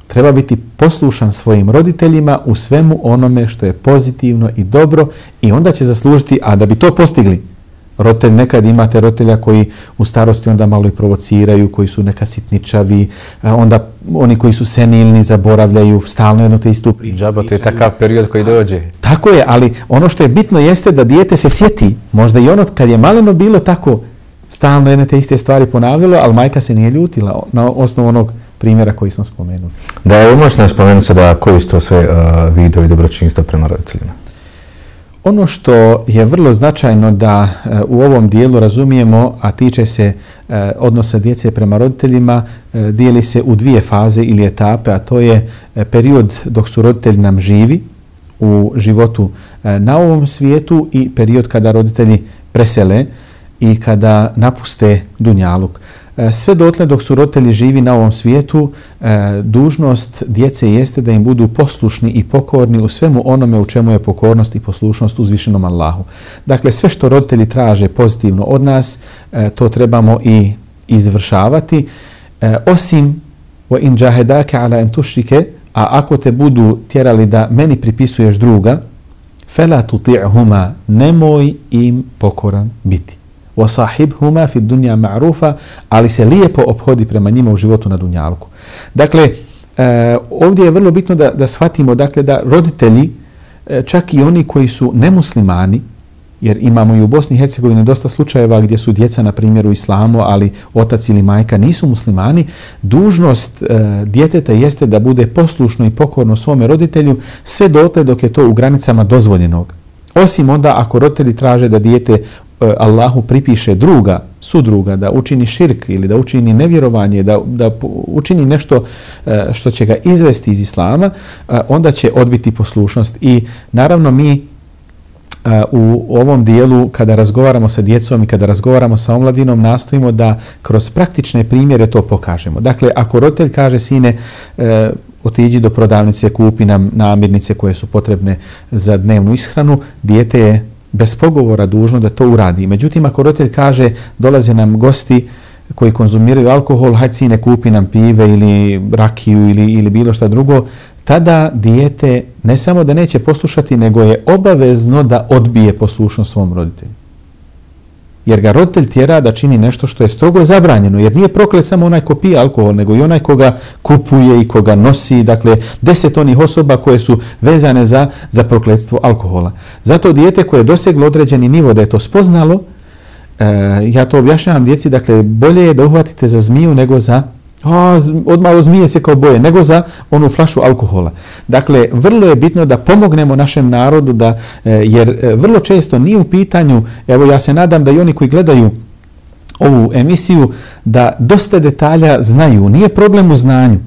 treba biti poslušan svojim roditeljima u svemu onome što je pozitivno i dobro i onda će zaslužiti, a da bi to postigli, Roditelj, nekad imate roditelja koji u starosti onda malo i provociraju, koji su neka sitničavi, onda oni koji su senilni zaboravljaju stalno jedno te istu priču. Džaba, to je takav period koji dođe. Tako je, ali ono što je bitno jeste da dijete se sjeti. Možda i ono kad je maleno bilo tako, stalno jedne te iste stvari ponavljalo, ali majka se nije ljutila na osnovu onog primjera koji smo spomenuli. Da, evo možeš spomenuti da koji su to sve uh, vidovi dobročinstva prema roditeljima? Ono što je vrlo značajno da e, u ovom dijelu razumijemo, a tiče se e, odnosa djece prema roditeljima, e, dijeli se u dvije faze ili etape, a to je period dok su roditelji nam živi u životu na ovom svijetu i period kada roditelji presele i kada napuste Dunjaluk. E, sve dotle dok su roditelji živi na ovom svijetu, e, dužnost djece jeste da im budu poslušni i pokorni u svemu onome u čemu je pokornost i poslušnost uzvišenom Allahu. Dakle, sve što roditelji traže pozitivno od nas, e, to trebamo i izvršavati. Osim wa in jahedake ala an tushrike, a ako te budu tjerali da meni pripisuješ druga, fela tuti'huma, nemoj im pokoran biti وَصَاحِبْهُمَا fi dunya ma'rufa ali se lijepo obhodi prema njima u životu na dunjalku. Dakle, e, ovdje je vrlo bitno da, da shvatimo dakle, da roditelji, e, čak i oni koji su nemuslimani, jer imamo i u Bosni i Hercegovini dosta slučajeva gdje su djeca, na primjer, u islamu, ali otac ili majka nisu muslimani, dužnost e, djeteta jeste da bude poslušno i pokorno svome roditelju sve dotle dok je to u granicama dozvoljenog. Osim onda ako roditelji traže da dijete E, Allahu pripiše druga, sudruga, da učini širk ili da učini nevjerovanje, da, da učini nešto e, što će ga izvesti iz Islama, e, onda će odbiti poslušnost. I naravno mi u ovom dijelu kada razgovaramo sa djecom i kada razgovaramo sa omladinom nastojimo da kroz praktične primjere to pokažemo. Dakle, ako roditelj kaže sine otiđi do prodavnice, kupi nam namirnice koje su potrebne za dnevnu ishranu, dijete je bez pogovora dužno da to uradi. Međutim, ako roditelj kaže dolaze nam gosti koji konzumiraju alkohol, hajde sine kupi nam pive ili rakiju ili, ili bilo šta drugo, tada dijete ne samo da neće poslušati, nego je obavezno da odbije poslušnost svom roditelju jer ga roditelj tjera da čini nešto što je strogo zabranjeno, jer nije proklet samo onaj ko pije alkohol, nego i onaj koga kupuje i koga nosi, dakle deset onih osoba koje su vezane za, za prokletstvo alkohola. Zato dijete koje je doseglo određeni nivo da je to spoznalo, e, ja to objašnjavam djeci, dakle bolje je da uhvatite za zmiju nego za a, odmah zmije se kao boje, nego za onu flašu alkohola. Dakle, vrlo je bitno da pomognemo našem narodu, da, e, jer e, vrlo često nije u pitanju, evo ja se nadam da i oni koji gledaju ovu emisiju, da dosta detalja znaju. Nije problem u znanju.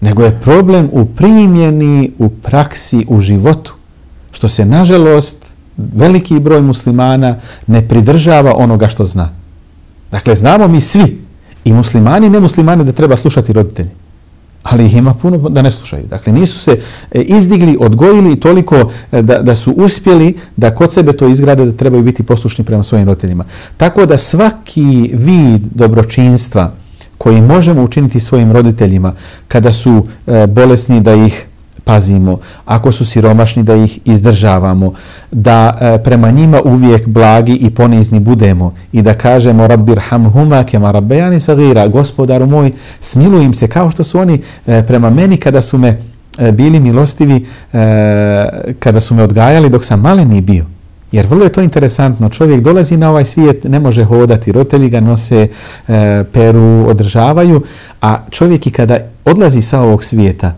nego je problem u primjeni, u praksi, u životu. Što se, nažalost, veliki broj muslimana ne pridržava onoga što zna. Dakle, znamo mi svi, i muslimani i nemuslimani, da treba slušati roditelji. Ali ih ima puno da ne slušaju. Dakle, nisu se e, izdigli, odgojili toliko e, da, da su uspjeli da kod sebe to izgrade da trebaju biti poslušni prema svojim roditeljima. Tako da svaki vid dobročinstva koji možemo učiniti svojim roditeljima kada su e, bolesni da ih pazimo, ako su siromašni da ih izdržavamo, da e, prema njima uvijek blagi i ponizni budemo i da kažemo Rabbir hamhuma kema rabbejani sagira, gospodaru moj, smiluj im se kao što su oni e, prema meni kada su me e, bili milostivi, e, kada su me odgajali dok sam maleni bio. Jer vrlo je to interesantno. Čovjek dolazi na ovaj svijet, ne može hodati, roditelji ga nose, e, peru, održavaju, a čovjek i kada odlazi sa ovog svijeta,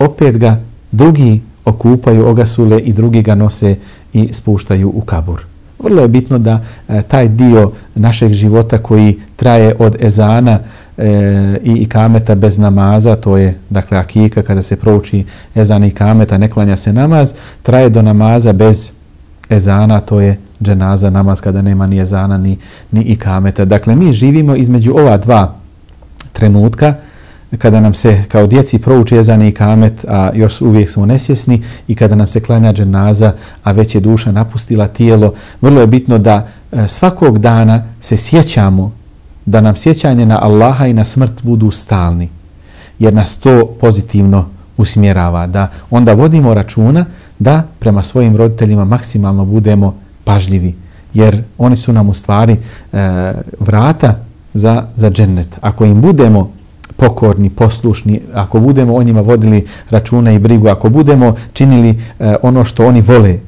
opet ga drugi okupaju, ogasule i drugi ga nose i spuštaju u kabur. Vrlo je bitno da e, taj dio našeg života koji traje od ezana e, i kameta bez namaza, to je dakle akika kada se prouči ezan i kameta, ne klanja se namaz, traje do namaza bez ezana, to je dženaza, namaz kada nema ni ezana ni, ni ikameta. Dakle, mi živimo između ova dva trenutka, kada nam se kao djeci prouči jezani i kamet, a još uvijek smo nesjesni i kada nam se klanja dženaza, a već je duša napustila tijelo, vrlo je bitno da e, svakog dana se sjećamo da nam sjećanje na Allaha i na smrt budu stalni, jer nas to pozitivno usmjerava, da onda vodimo računa da prema svojim roditeljima maksimalno budemo pažljivi, jer oni su nam u stvari e, vrata za, za džennet. Ako im budemo pokorni, poslušni, ako budemo o njima vodili računa i brigu, ako budemo činili e, ono što oni vole,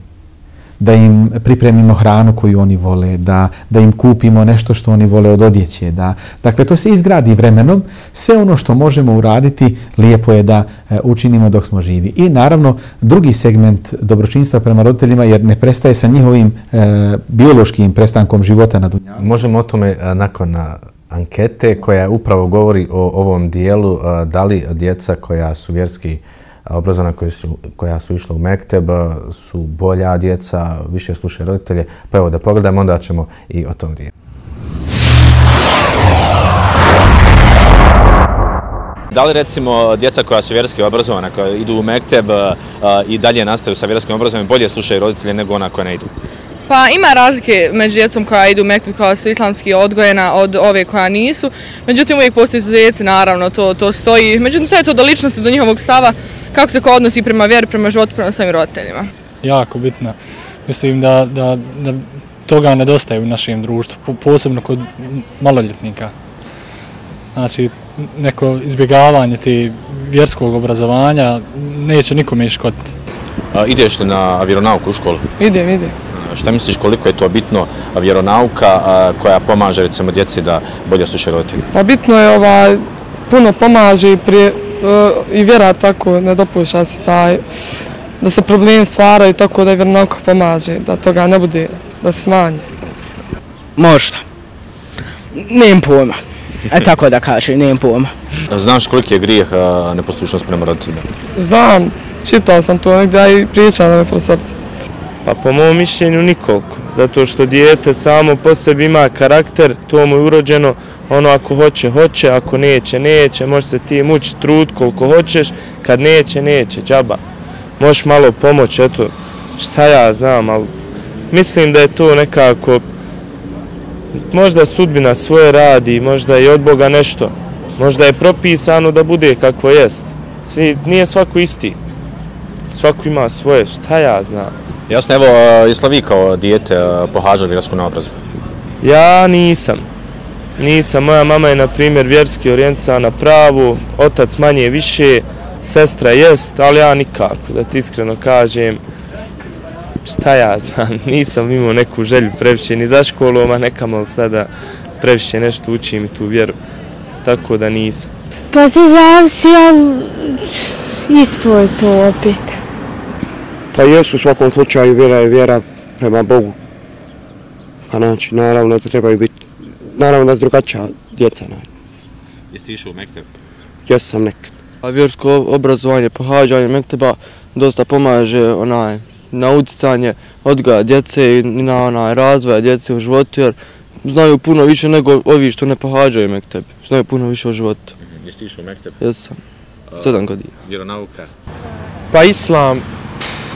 da im pripremimo hranu koju oni vole, da, da im kupimo nešto što oni vole od odjeće. Da, dakle, to se izgradi vremenom. Sve ono što možemo uraditi, lijepo je da e, učinimo dok smo živi. I naravno, drugi segment dobročinstva prema roditeljima, jer ne prestaje sa njihovim e, biološkim prestankom života na dunjavu. Možemo o tome a, nakon ankete koja upravo govori o ovom dijelu da li djeca koja su vjerski obrazovana koja su, koja su išla u Mekteb su bolja djeca, više slušaju roditelje. Pa evo da pogledamo, onda ćemo i o tom dijelu. Da li recimo djeca koja su vjerski obrazovana, koja idu u Mekteb i dalje nastaju sa vjerskim obrazovanjem, bolje slušaju roditelje nego ona koja ne idu? Pa ima razlike među djecom koja idu u Mektu koja su islamski odgojena od ove koja nisu. Međutim, uvijek postoji djece, naravno, to, to stoji. Međutim, sve je to do ličnosti, do njihovog stava, kako se ko odnosi prema vjeri, prema životu, prema svojim roditeljima. Jako bitno. Mislim da, da, da toga nedostaje u našem društvu, posebno kod maloljetnika. Znači, neko izbjegavanje ti vjerskog obrazovanja neće nikome iškoditi. Ideš li na vjeronauku u školu? Idem, idem. Šta misliš koliko je to bitno vjeronauka koja pomaže recimo djeci da bolje slušaju roditelji? Pa bitno je ovaj, puno pomaže i, prije, e, i vjera tako ne dopušta se taj da se problemi stvaraju tako da je vjeronauka pomaže, da toga ne bude, da se smanji. Možda. Nijem pojma. E tako da kaže, nijem pojma. Znaš koliki je grijeh neposlušnost prema roditeljima? Znam, čitao sam to negdje i pričao da me pro srce. Pa po mojom mišljenju nikoliko, zato što dijete samo po sebi ima karakter, to mu je urođeno, ono ako hoće, hoće, ako neće, neće, može se ti mući trud koliko hoćeš, kad neće, neće, džaba. Možeš malo pomoći, eto, šta ja znam, ali mislim da je to nekako, možda sudbina svoje radi, možda i od Boga nešto, možda je propisano da bude kakvo jest. Svi, nije svako isti, svako ima svoje, šta ja znam. Jasno, evo, jesli vi kao dijete pohađali vjersku naobrazbu? Ja nisam. Nisam. Moja mama je, na primjer, vjerski orijentisana na pravu, otac manje više, sestra jest, ali ja nikako, da ti iskreno kažem, šta ja znam, nisam imao neku želju previše ni za školom, a nekamo sada previše nešto učim i tu vjeru, tako da nisam. Pa se zavisi, ali isto je to opet. Pa jesu u svakom slučaju vjera je vjera prema Bogu. Pa znači, naravno da trebaju biti, naravno da je drugačija djeca. Jesi ti išao u Mekteb? Jesam nekad. A vjersko obrazovanje, pohađanje mekteba dosta pomaže onaj, na uticanje odgoja djece i na onaj, razvoja djece u životu, jer znaju puno više nego ovi što ne pohađaju mekteb. Znaju puno više o životu. Mhm, Jesi ti išao u mekteb? Jesam. Sedam godina. Vjeronauka? Pa islam,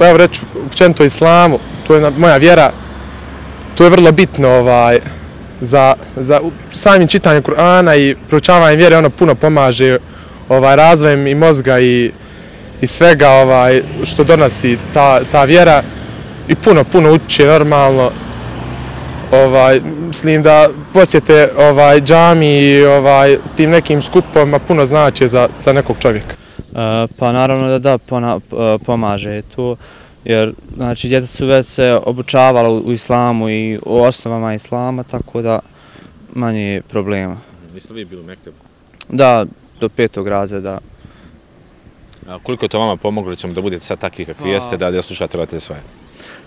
evo reću, općenito islamu, to je moja vjera, to je vrlo bitno ovaj, za, za samim čitanjem Kur'ana i proučavanjem vjere, ono puno pomaže ovaj, razvojem i mozga i, i svega ovaj, što donosi ta, ta vjera i puno, puno uči normalno. Ovaj, mislim da posjete ovaj, džami i ovaj, tim nekim skupovima puno znači za, za nekog čovjeka. E, Pa naravno da da pona- e, pomaže to, jer znači djeca su već se obučavala u u islamu i u osnovama islama, tako da manje je problema. Jeste li vi bili u mektebu? Da, do petog razreda. A koliko je to vama pomoglo recimo, da budete sad takvi kakvi Pa- jeste, da, da slušate roditelje svoje?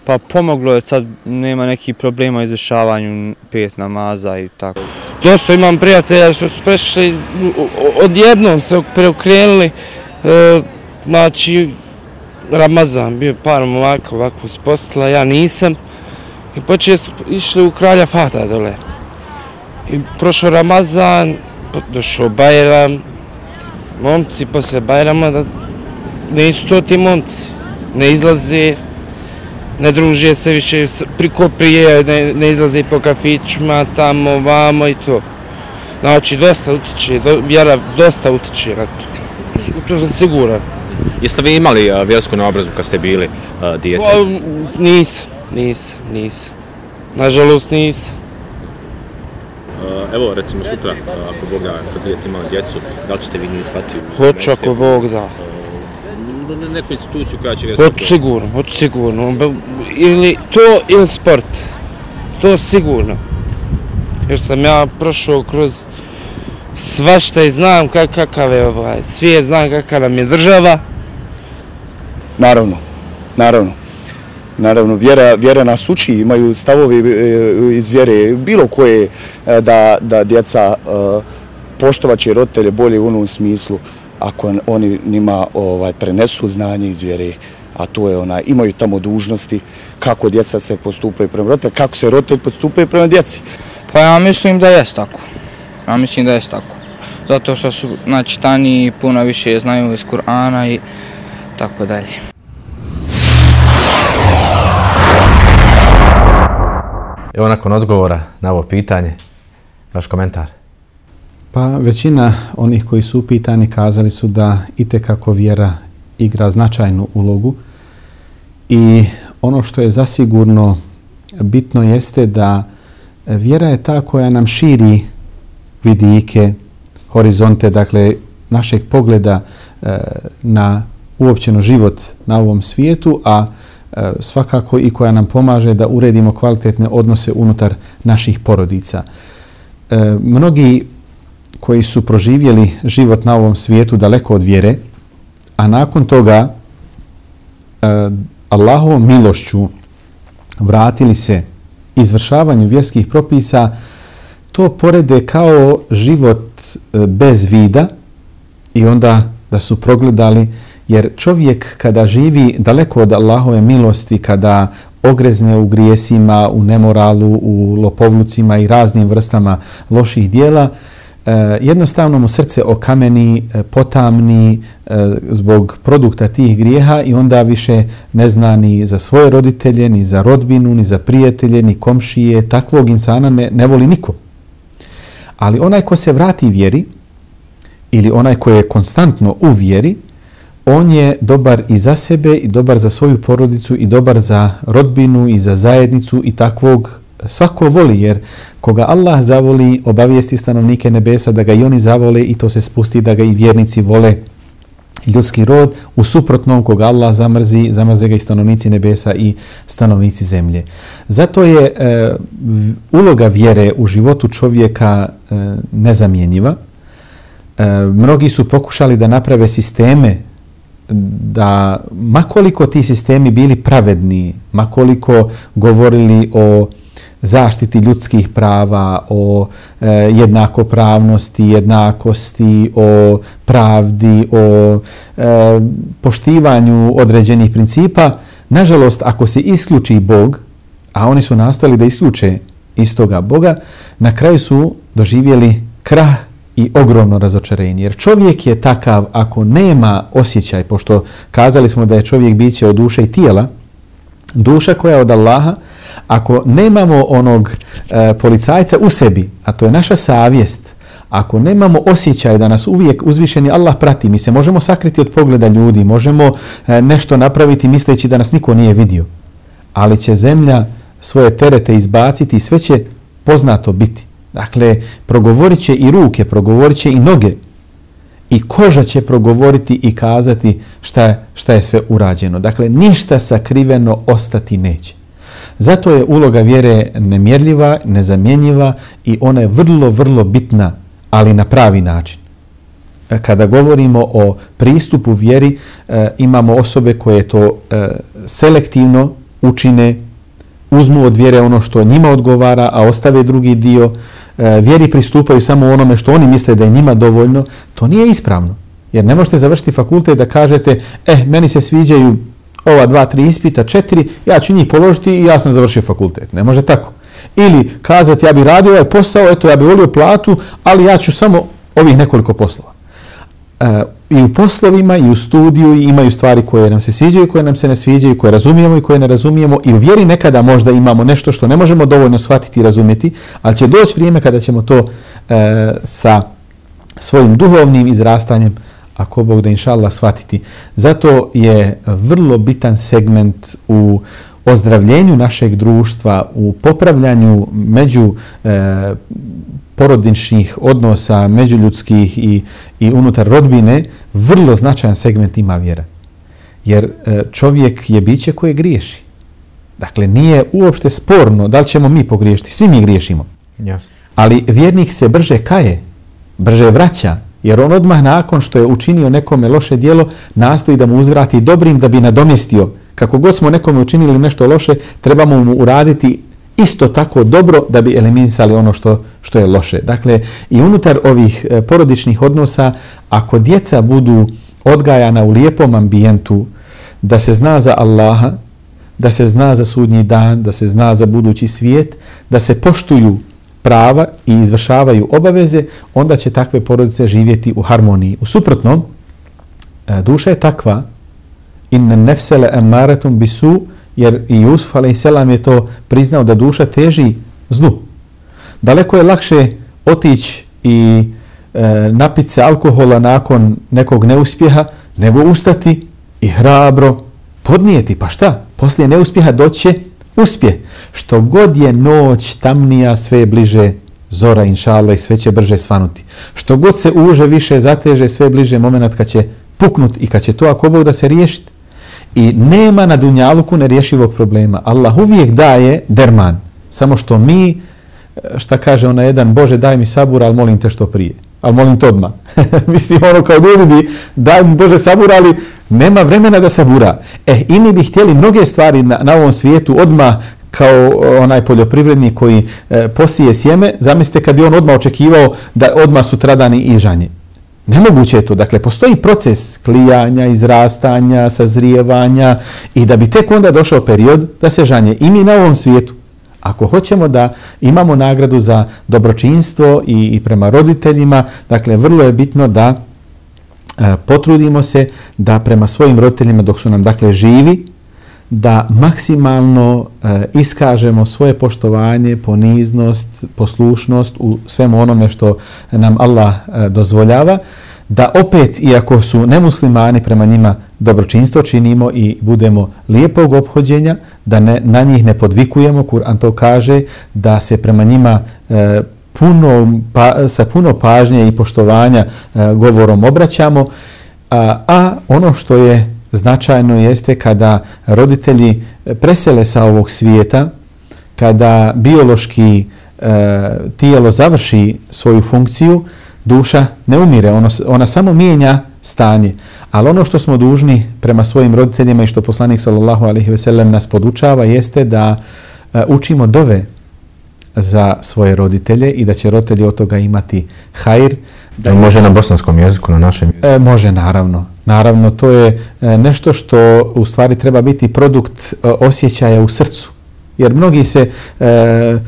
Pa pomoglo je sad, nema nekih problema u izvršavanju pet namaza i tako. Dosta imam prijatelja što su prešli, odjednom se preokrenuli, e, znači Ramazan, bio par momaka ovako posla, ja nisam. I počeli su išli u kralja Fata dole. I prošao Ramazan, došao Bajram, momci posle Bajrama, da nisu to ti momci, ne izlaze, ne druže se više priko prije, ne, ne izlaze po kafićima, tamo, vamo i to. Znači, dosta utiče, do, vjera dosta utiče na to. U to sam siguran. Jeste vi imali a, vjersku naobrazbu kad ste bili a, dijete? Pa, nisam, nisam, nisam. Nažalost nisam. Evo, recimo sutra, ako Bog da, kad budete imali djecu, da li ćete vi njih slati u Hoću ako? Bog da. U neku instituciju koja će. Hoću sigurno, hoću sigurno. Ili to, ili sport. To sigurno. Jer sam ja prošao kroz svašta i znam kak, kakav je ovaj svijet, znam kakva nam je država. Naravno, naravno. Naravno, vjera, vjera nas uči, imaju stavovi e, iz vjere bilo koje e, da, da djeca e, poštovaće roditelje bolje u onom smislu ako oni njima ovaj, prenesu znanje iz vjere, a to je ona, imaju tamo dužnosti kako djeca se postupaju prema roditelju, kako se roditelji postupaju prema djeci. Pa ja mislim da jest tako. Ja mislim da jest tako. Zato što su načitani puno više znaju iz Kur'ana i tako dalje. Evo nakon odgovora na ovo pitanje, vaš komentar. Pa većina onih koji su upitani kazali su da itekako vjera igra značajnu ulogu i ono što je zasigurno bitno jeste da vjera je ta koja nam širi vidike, horizonte, dakle našeg pogleda e, na uopćeno život na ovom svijetu, a e, svakako i koja nam pomaže da uredimo kvalitetne odnose unutar naših porodica. E, mnogi koji su proživjeli život na ovom svijetu daleko od vjere, a nakon toga e, Allahovom milošću vratili se izvršavanju vjerskih propisa, to porede kao život e, bez vida i onda da su progledali, jer čovjek kada živi daleko od Allahove milosti, kada ogrezne u grijesima, u nemoralu, u lopovlucima i raznim vrstama loših dijela, e, jednostavno mu srce okameni, e, potamni zbog produkta tih grijeha i onda više ne zna ni za svoje roditelje, ni za rodbinu, ni za prijatelje, ni komšije. Takvog insana ne, ne voli niko. Ali onaj ko se vrati vjeri ili onaj ko je konstantno u vjeri, on je dobar i za sebe i dobar za svoju porodicu i dobar za rodbinu i za zajednicu i takvog svako voli jer koga Allah zavoli obavijesti stanovnike nebesa da ga i oni zavole i to se spusti da ga i vjernici vole ljudski rod, u suprotnom koga Allah zamrzi, zamrze ga i stanovnici nebesa i stanovnici zemlje. Zato je e, uloga vjere u životu čovjeka e, nezamjenjiva. E, mnogi su pokušali da naprave sisteme da makoliko ti sistemi bili pravedni, makoliko govorili o zaštiti ljudskih prava, o e, jednakopravnosti, jednakosti, o pravdi, o e, poštivanju određenih principa. Nažalost, ako se isključi Bog, a oni su nastali da isključe istoga Boga, na kraju su doživjeli krah i ogromno razočarenje. Jer čovjek je takav ako nema osjećaj, pošto kazali smo da je čovjek biće od duše i tijela, duša koja je od Allaha, ako nemamo onog e, policajca u sebi, a to je naša savjest, ako nemamo osjećaj da nas uvijek uzvišeni Allah prati, mi se možemo sakriti od pogleda ljudi, možemo e, nešto napraviti misleći da nas niko nije vidio, ali će zemlja svoje terete izbaciti i sve će poznato biti. Dakle, progovorit će i ruke, progovorit će i noge. I koža će progovoriti i kazati šta je, šta je sve urađeno. Dakle, ništa sakriveno ostati neće. Zato je uloga vjere nemjerljiva, nezamjenjiva i ona je vrlo, vrlo bitna, ali na pravi način. E, kada govorimo o pristupu vjeri, e, imamo osobe koje to e, selektivno učine, uzmu od vjere ono što njima odgovara, a ostave drugi dio, vjeri pristupaju samo onome što oni misle da je njima dovoljno, to nije ispravno. Jer ne možete završiti fakultet da kažete, eh, meni se sviđaju ova dva, tri ispita, četiri, ja ću njih položiti i ja sam završio fakultet. Ne može tako. Ili kazati, ja bih radio ovaj posao, eto, ja bih volio platu, ali ja ću samo ovih nekoliko poslova. E, i u poslovima i u studiju i imaju stvari koje nam se sviđaju, koje nam se ne sviđaju, koje razumijemo i koje ne razumijemo i u vjeri nekada možda imamo nešto što ne možemo dovoljno shvatiti i razumjeti, ali će doći vrijeme kada ćemo to e, sa svojim duhovnim izrastanjem ako Bog da inša Allah shvatiti. Zato je vrlo bitan segment u ozdravljenju našeg društva, u popravljanju među e, porodičnih odnosa, međuljudskih i, i unutar rodbine, vrlo značajan segment ima vjera. Jer e, čovjek je biće koje griješi. Dakle, nije uopšte sporno da li ćemo mi pogriješiti. Svi mi griješimo. Yes. Ali vjernik se brže kaje, brže vraća, jer on odmah nakon što je učinio nekome loše dijelo, nastoji da mu uzvrati dobrim da bi nadomjestio. Kako god smo nekome učinili nešto loše, trebamo mu uraditi isto tako dobro da bi eliminisali ono što, što je loše. Dakle, i unutar ovih e, porodičnih odnosa, ako djeca budu odgajana u lijepom ambijentu, da se zna za Allaha, da se zna za sudnji dan, da se zna za budući svijet, da se poštuju prava i izvršavaju obaveze, onda će takve porodice živjeti u harmoniji. U suprotnom, e, duša je takva, inna nefsele emaretum bisu, jer i Jusuf a.s. je to priznao da duša teži zlu. Daleko je lakše otići i e, napiti se alkohola nakon nekog neuspjeha, nego ustati i hrabro podnijeti. Pa šta? Poslije neuspjeha doće uspje. Što god je noć tamnija, sve je bliže zora, inša Allah, i sve će brže svanuti. Što god se uže više zateže, sve je bliže moment kad će puknut i kad će to ako Bog da se riješiti. I nema na dunjaluku nerješivog problema. Allah uvijek daje derman. Samo što mi, šta kaže ona jedan, Bože daj mi sabur, ali molim te što prije. Ali molim to odmah. Mislim ono kao ljudi bi, daj mi Bože sabura, ali nema vremena da sabura. E, i mi bi htjeli mnoge stvari na, na ovom svijetu odmah kao e, onaj poljoprivrednik koji e, posije sjeme, zamislite kad bi on odmah očekivao da odmah sutradani i žanje. Nemoguće je to. Dakle, postoji proces klijanja, izrastanja, sazrijevanja i da bi tek onda došao period da se žanje. I mi na ovom svijetu, ako hoćemo da imamo nagradu za dobročinstvo i, i prema roditeljima, dakle, vrlo je bitno da e, potrudimo se da prema svojim roditeljima dok su nam, dakle, živi, da maksimalno e, iskažemo svoje poštovanje, poniznost, poslušnost u svemu onome što nam Allah e, dozvoljava, da opet, iako su nemuslimani prema njima, dobročinstvo činimo i budemo lijepog obhođenja, da ne, na njih ne podvikujemo, Kur'an to kaže, da se prema njima e, puno, pa, sa puno pažnje i poštovanja e, govorom obraćamo, a, a ono što je značajno jeste kada roditelji presele sa ovog svijeta, kada biološki e, tijelo završi svoju funkciju, duša ne umire, ono, ona samo mijenja stanje. Ali ono što smo dužni prema svojim roditeljima i što poslanik sallallahu alaihi ve sellem nas podučava jeste da e, učimo dove za svoje roditelje i da će roditelji od toga imati hajr. Da može na bosanskom jeziku, na našem jeziku? E, može, naravno. Naravno, to je e, nešto što u stvari treba biti produkt e, osjećaja u srcu. Jer mnogi se e,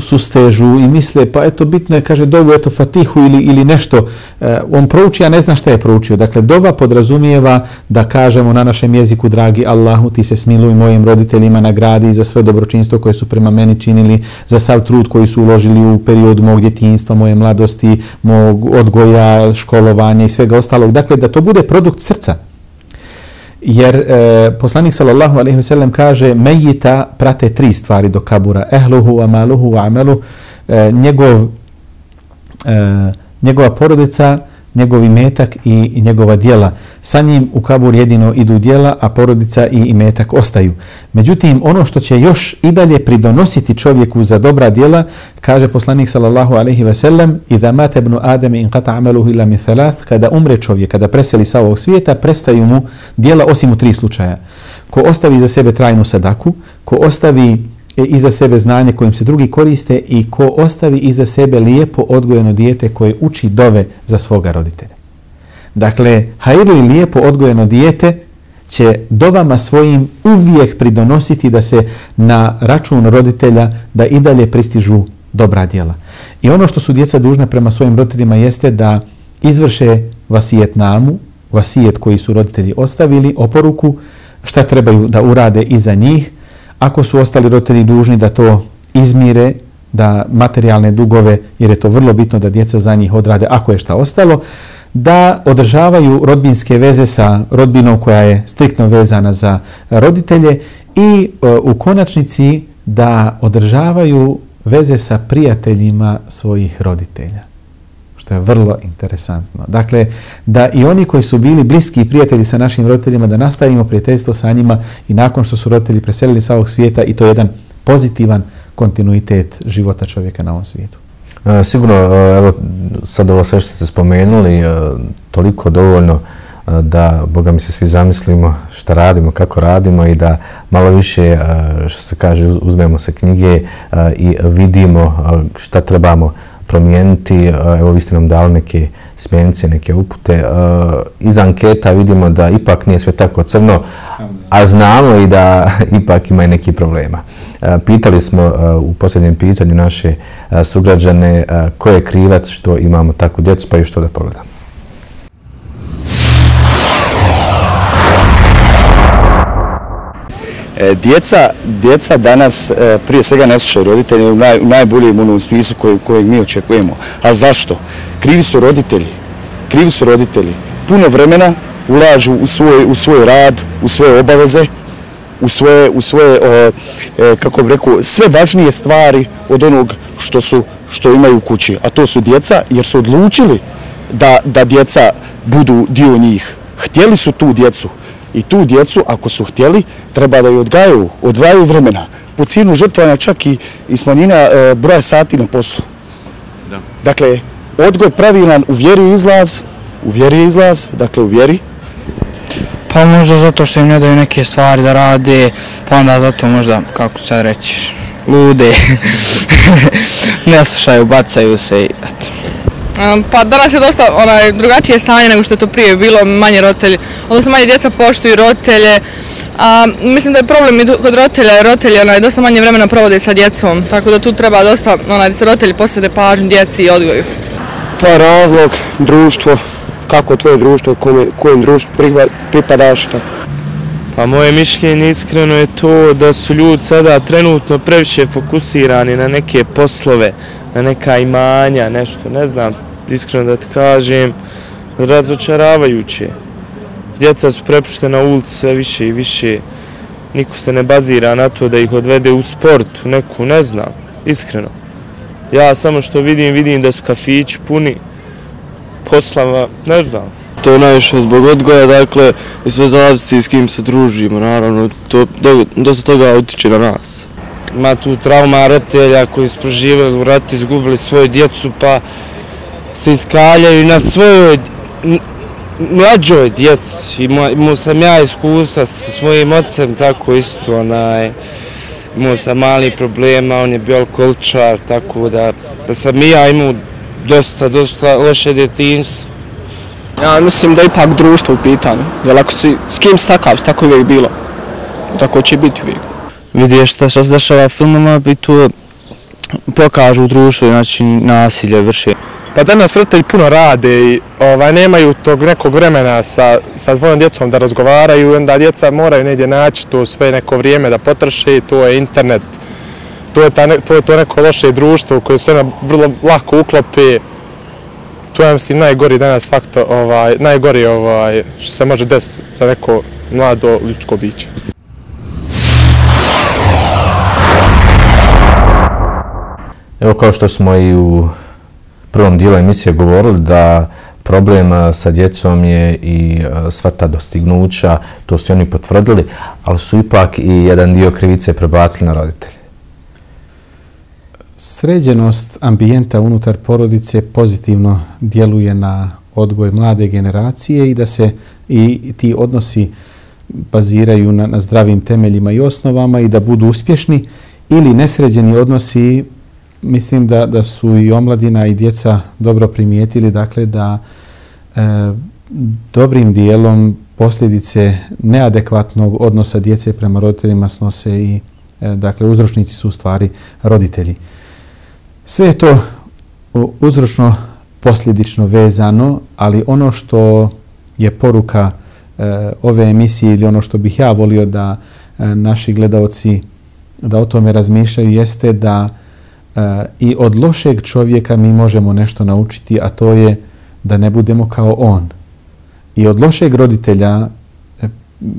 sustežu i misle, pa eto, bitno je, kaže, dovu, eto, fatihu ili, ili nešto. E, on prouči, a ne zna šta je proučio. Dakle, dova podrazumijeva da kažemo na našem jeziku, dragi Allahu, ti se smiluj mojim roditeljima, nagradi za sve dobročinstvo koje su prema meni činili, za sav trud koji su uložili u period mog djetinjstva, moje mladosti, mog odgoja, školovanja i svega ostalog. Dakle, da to bude produkt srca. Jer e, poslanik sallallahu alejhi ve sellem kaže mejita prate tri stvari do kabura. Ehluhu wa maluhu wa amalu e, njegov e, njegova porodica njegov imetak i njegova dijela. Sa njim u kabur jedino idu dijela, a porodica i imetak ostaju. Međutim, ono što će još i dalje pridonositi čovjeku za dobra dijela, kaže poslanik sallallahu alaihi ve sellem, i da mate ibn Adam in kata amaluhu ila mi thalath, kada umre čovjek, kada preseli sa ovog svijeta, prestaju mu dijela osim u tri slučaja. Ko ostavi za sebe trajnu sadaku, ko ostavi E, iza sebe znanje kojim se drugi koriste i ko ostavi iza sebe lijepo odgojeno dijete koje uči dove za svoga roditelja. Dakle, hajru i lijepo odgojeno dijete će dovama svojim uvijek pridonositi da se na račun roditelja da i dalje pristižu dobra djela. I ono što su djeca dužne prema svojim roditeljima jeste da izvrše vasijet namu, vasijet koji su roditelji ostavili, oporuku, šta trebaju da urade iza njih, ako su ostali roditelji dužni da to izmire, da materijalne dugove, jer je to vrlo bitno da djeca za njih odrade ako je šta ostalo, da održavaju rodbinske veze sa rodbinom koja je striktno vezana za roditelje i e, u konačnici da održavaju veze sa prijateljima svojih roditelja što je vrlo interesantno. Dakle, da i oni koji su bili bliski prijatelji sa našim roditeljima, da nastavimo prijateljstvo sa njima i nakon što su roditelji preselili sa ovog svijeta i to je jedan pozitivan kontinuitet života čovjeka na ovom svijetu. E, sigurno, e, evo, sad ovo sve što ste spomenuli, e, toliko dovoljno e, da, Boga mi se svi zamislimo šta radimo, kako radimo i da malo više, e, što se kaže, uzmemo se knjige e, i vidimo e, šta trebamo promijeniti. Evo, vi ste nam dali neke smjernice, neke upute. Iz anketa vidimo da ipak nije sve tako crno, a znamo i da ipak ima i neki problema. Pitali smo u posljednjem pitanju naše sugrađane ko je krivac što imamo takvu djecu, pa i što da pogledamo. E, djeca, djeca danas e, prije svega ne slušaju roditelji u, naj, u najboljem onom smislu koji, kojeg mi očekujemo. A zašto? Krivi su roditelji. Krivi su roditelji. Puno vremena ulažu u svoj, u svoj rad, u svoje obaveze, u svoje, u svoje o, e, kako bih rekao, sve važnije stvari od onog što su što imaju u kući. A to su djeca jer su odlučili da, da djeca budu dio njih. Htjeli su tu djecu. I tu djecu, ako su htjeli, treba da ju odgajaju, odvajaju vremena. Po cijenu žrtvanja čak i, i smanjina e, broja sati na poslu. Da. Dakle, odgoj pravilan u vjeri izlaz, u vjeri izlaz, dakle u vjeri. Pa možda zato što im ne daju neke stvari da rade, pa onda zato možda, kako sad reći, lude, ne slušaju, bacaju se i eto. Pa danas je dosta onaj, drugačije stanje nego što je to prije bilo, manje roditelji, odnosno manje djeca poštuju roditelje. A, mislim da je problem i kod roditelja, jer roditelji onaj, dosta manje vremena provode sa djecom, tako da tu treba dosta, onaj, da se roditelji posljede pažnju djeci i odgoju. Pa razlog, društvo, kako tvoje društvo, kome, kojem društvu pripadaš, tako. Pa moje mišljenje iskreno je to da su ljudi sada trenutno previše fokusirani na neke poslove, na neka imanja, nešto, ne znam, iskreno da ti kažem, razočaravajuće. Djeca su prepuštena na ulici sve više i više, niko se ne bazira na to da ih odvede u sport, neku, ne znam, iskreno. Ja samo što vidim, vidim da su kafići puni poslava, ne znam. To je najviše zbog odgoja, dakle, i sve zavisi s kim se družimo, naravno, to dosta toga utiče na nas ima tu trauma roditelja koji su proživjeli u ratu, izgubili svoju djecu, pa se iskaljaju na svojoj mlađoj djeci. Imao sam ja iskustva sa svojim ocem, tako isto, onaj, imao sam mali problema, on je bio alkoholičar, tako da, da sam i ja imao dosta, dosta loše djetinstvo. Ja mislim da je ipak društvo u pitanju, jer ako si, s kim si takav, tako je uvijek bilo, tako će biti uvijek. Vidiš šta, šta se dešava filmama i tu pokažu u društvu, znači nasilje vrše. Pa danas roditelji puno rade i ovaj, nemaju tog nekog vremena sa, sa svojom djecom da razgovaraju i onda djeca moraju negdje naći to sve neko vrijeme da potrše i to je internet. To je, ta, to, je to neko loše društvo koje se ona vrlo lako uklopi. To je mislim najgori danas faktor, ovaj, najgori ovaj, što se može desiti za neko mlado ljudsko biće. Evo kao što smo i u prvom dijelu emisije govorili da problem sa djecom je i sva ta dostignuća, to su oni potvrdili, ali su ipak i jedan dio krivice prebacili na roditelje. Sređenost ambijenta unutar porodice pozitivno djeluje na odgoj mlade generacije i da se i ti odnosi baziraju na, na zdravim temeljima i osnovama i da budu uspješni ili nesređeni odnosi mislim da, da su i omladina i djeca dobro primijetili dakle da e, dobrim dijelom posljedice neadekvatnog odnosa djece prema roditeljima snose i e, dakle uzročnici su u stvari roditelji. Sve je to uzročno posljedično vezano, ali ono što je poruka e, ove emisije ili ono što bih ja volio da e, naši gledaoci da o tome razmišljaju jeste da i od lošeg čovjeka mi možemo nešto naučiti, a to je da ne budemo kao on. I od lošeg roditelja, e,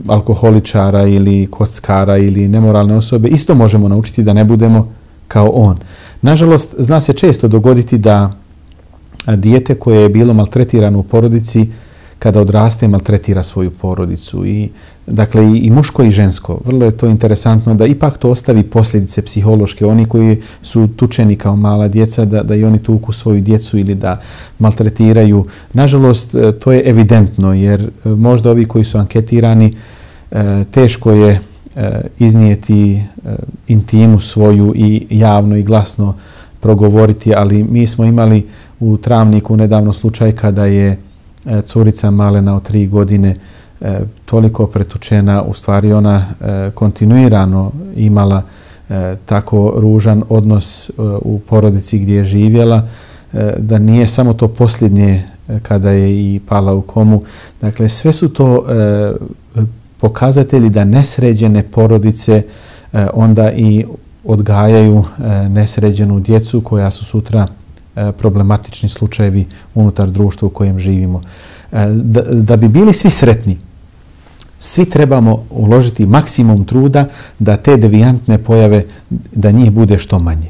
alkoholičara ili kockara ili nemoralne osobe, isto možemo naučiti da ne budemo kao on. Nažalost, zna se često dogoditi da dijete koje je bilo maltretirano u porodici, kada odraste maltretira svoju porodicu i dakle i, i muško i žensko. Vrlo je to interesantno da ipak to ostavi posljedice psihološke. Oni koji su tučeni kao mala djeca da, da i oni tuku svoju djecu ili da maltretiraju. Nažalost, e, to je evidentno jer e, možda ovi koji su anketirani e, teško je iznijeti intimu svoju i javno i glasno progovoriti, ali mi smo imali u Travniku nedavno slučaj kada je E, curica malena od tri godine e, toliko pretučena, u stvari ona e, kontinuirano imala tako ružan odnos u porodici gdje je živjela, da nije samo to posljednje kada je i pala u komu. Dakle, sve su to pokazatelji da nesređene porodice onda i odgajaju nesređenu djecu koja su sutra E, problematični slučajevi unutar društva u kojem živimo. E, da, da bi bili svi sretni, svi trebamo uložiti maksimum truda da te devijantne pojave, da njih bude što manje.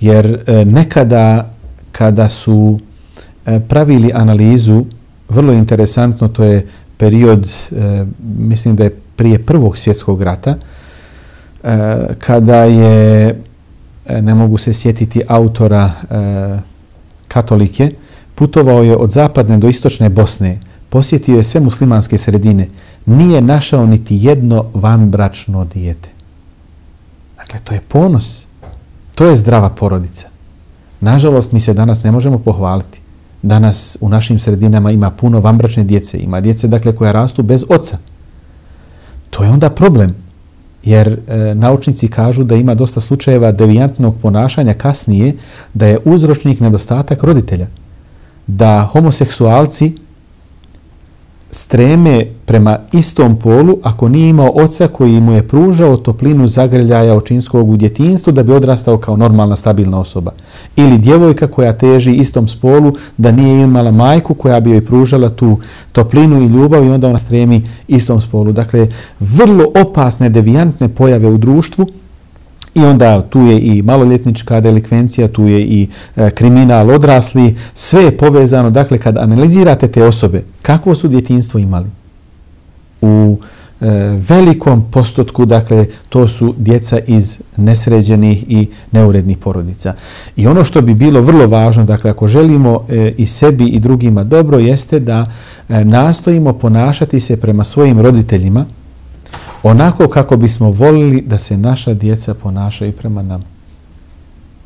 Jer e, nekada kada su pravili analizu, vrlo interesantno, to je period, mislim da je prije prvog svjetskog rata, kada je E, ne mogu se sjetiti autora e, katolike, putovao je od zapadne do istočne Bosne, posjetio je sve muslimanske sredine, nije našao niti jedno vanbračno dijete. Dakle, to je ponos. To je zdrava porodica. Nažalost, mi se danas ne možemo pohvaliti. Danas u našim sredinama ima puno vanbračne djece. Ima djece, dakle, koja rastu bez oca. To je onda problem jer e, naučnici kažu da ima dosta slučajeva devijantnog ponašanja kasnije da je uzročnik nedostatak roditelja. Da homoseksualci streme prema istom polu ako nije imao oca koji mu je pružao toplinu zagrljaja očinskog u djetinstvu da bi odrastao kao normalna stabilna osoba. Ili djevojka koja teži istom spolu da nije imala majku koja bi joj pružala tu toplinu i ljubav i onda ona stremi istom spolu. Dakle, vrlo opasne devijantne pojave u društvu I onda tu je i maloljetnička delikvencija, tu je i e, kriminal odrasli, sve je povezano. Dakle, kad analizirate te osobe, kakvo su djetinstvo imali? U e, velikom postotku, dakle, to su djeca iz nesređenih i neurednih porodica. I ono što bi bilo vrlo važno, dakle, ako želimo e, i sebi i drugima dobro, jeste da e, nastojimo ponašati se prema svojim roditeljima onako kako bismo volili da se naša djeca ponašaju prema nam.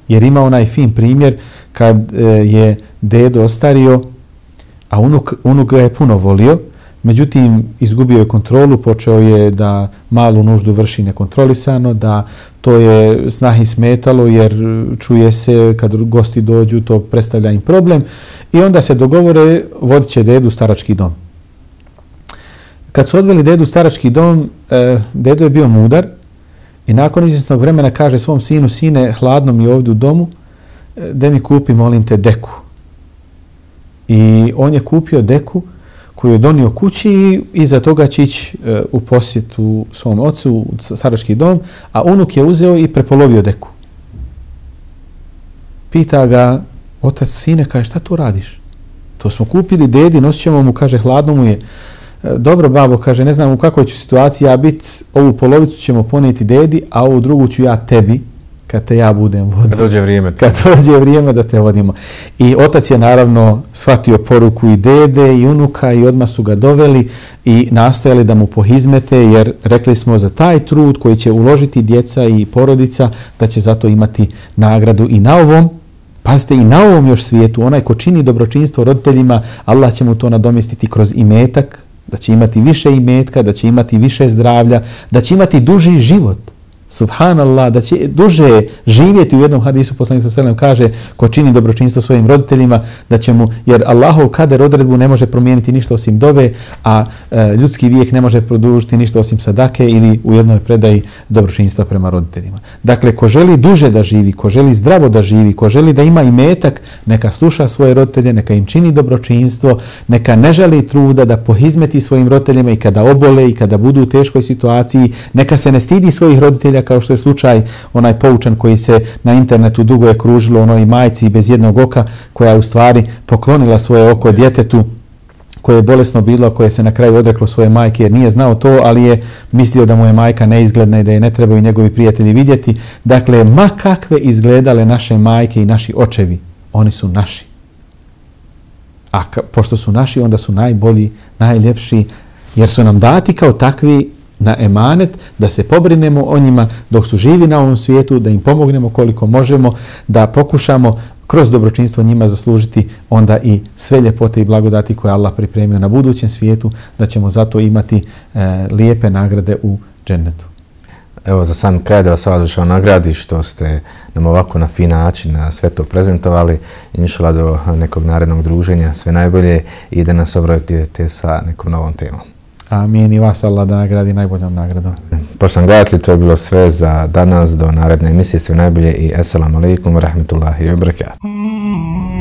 Jer ima onaj fin primjer kad e, je dedo ostario, a unuk, unuk ga je puno volio, međutim izgubio je kontrolu, počeo je da malu nuždu vrši nekontrolisano, da to je snahi smetalo jer čuje se kad gosti dođu, to predstavlja im problem i onda se dogovore vodit će dedu starački dom. Kad su odveli dedu starački dom, e, dedo je bio mudar i nakon izvjesnog vremena kaže svom sinu, sine, hladno mi ovdje u domu, e, da mi kupi, molim te, deku. I on je kupio deku koju je donio kući i iza toga će ići e, u posjetu svom ocu u starački dom, a unuk je uzeo i prepolovio deku. Pita ga, otac sine, kaže, šta to radiš? To smo kupili dedi, nosit ćemo mu, kaže, hladno mu je. E, dobro, babo, kaže, ne znam u kakvoj ću situaciji ja biti, ovu polovicu ćemo poneti dedi, a ovu drugu ću ja tebi, kad te ja budem vodio. Kad dođe vrijeme. Kad dođe vrijeme da te vodimo. I otac je naravno shvatio poruku i dede i unuka i odmah su ga doveli i nastojali da mu pohizmete jer rekli smo za taj trud koji će uložiti djeca i porodica da će zato imati nagradu i na ovom Pazite, i na ovom još svijetu, onaj ko čini dobročinstvo roditeljima, Allah će mu to nadomestiti kroz imetak, da će imati više imetka, da će imati više zdravlja, da će imati duži život subhanallah, da će duže živjeti u jednom hadisu, poslanik sa selem kaže, ko čini dobročinstvo svojim roditeljima, da će mu, jer Allahov kader odredbu ne može promijeniti ništa osim dove, a e, ljudski vijek ne može produžiti ništa osim sadake ili u jednoj predaji dobročinstva prema roditeljima. Dakle, ko želi duže da živi, ko želi zdravo da živi, ko želi da ima i metak, neka sluša svoje roditelje, neka im čini dobročinstvo, neka ne želi truda da pohizmeti svojim roditeljima i kada obole i kada budu u teškoj situaciji, neka se ne stidi svojih roditelja kao što je slučaj onaj poučan koji se na internetu dugo je kružilo onoj majci bez jednog oka koja u stvari poklonila svoje oko djetetu koje je bolesno bilo, koje se na kraju odreklo svoje majke jer nije znao to, ali je mislio da mu je majka neizgledna i da je ne trebaju njegovi prijatelji vidjeti. Dakle, ma kakve izgledale naše majke i naši očevi, oni su naši. A pošto su naši, onda su najbolji, najljepši, jer su nam dati kao takvi na emanet, da se pobrinemo o njima dok su živi na ovom svijetu, da im pomognemo koliko možemo, da pokušamo kroz dobročinstvo njima zaslužiti onda i sve ljepote i blagodati koje Allah pripremio na budućem svijetu, da ćemo zato imati e, lijepe nagrade u džennetu. Evo za sam kraj da vas različno nagradi što ste nam ovako na fin način na sve to prezentovali. Inšala do nekog narednog druženja, sve najbolje i da nas obratite sa nekom novom temom. Amin i vas Allah da nagradi najboljom nagradom. Poštovani gledatelji, to je bilo sve za danas do naredne emisije. Sve najbolje i assalamu alaikum wa rahmatullahi wa barakatuh.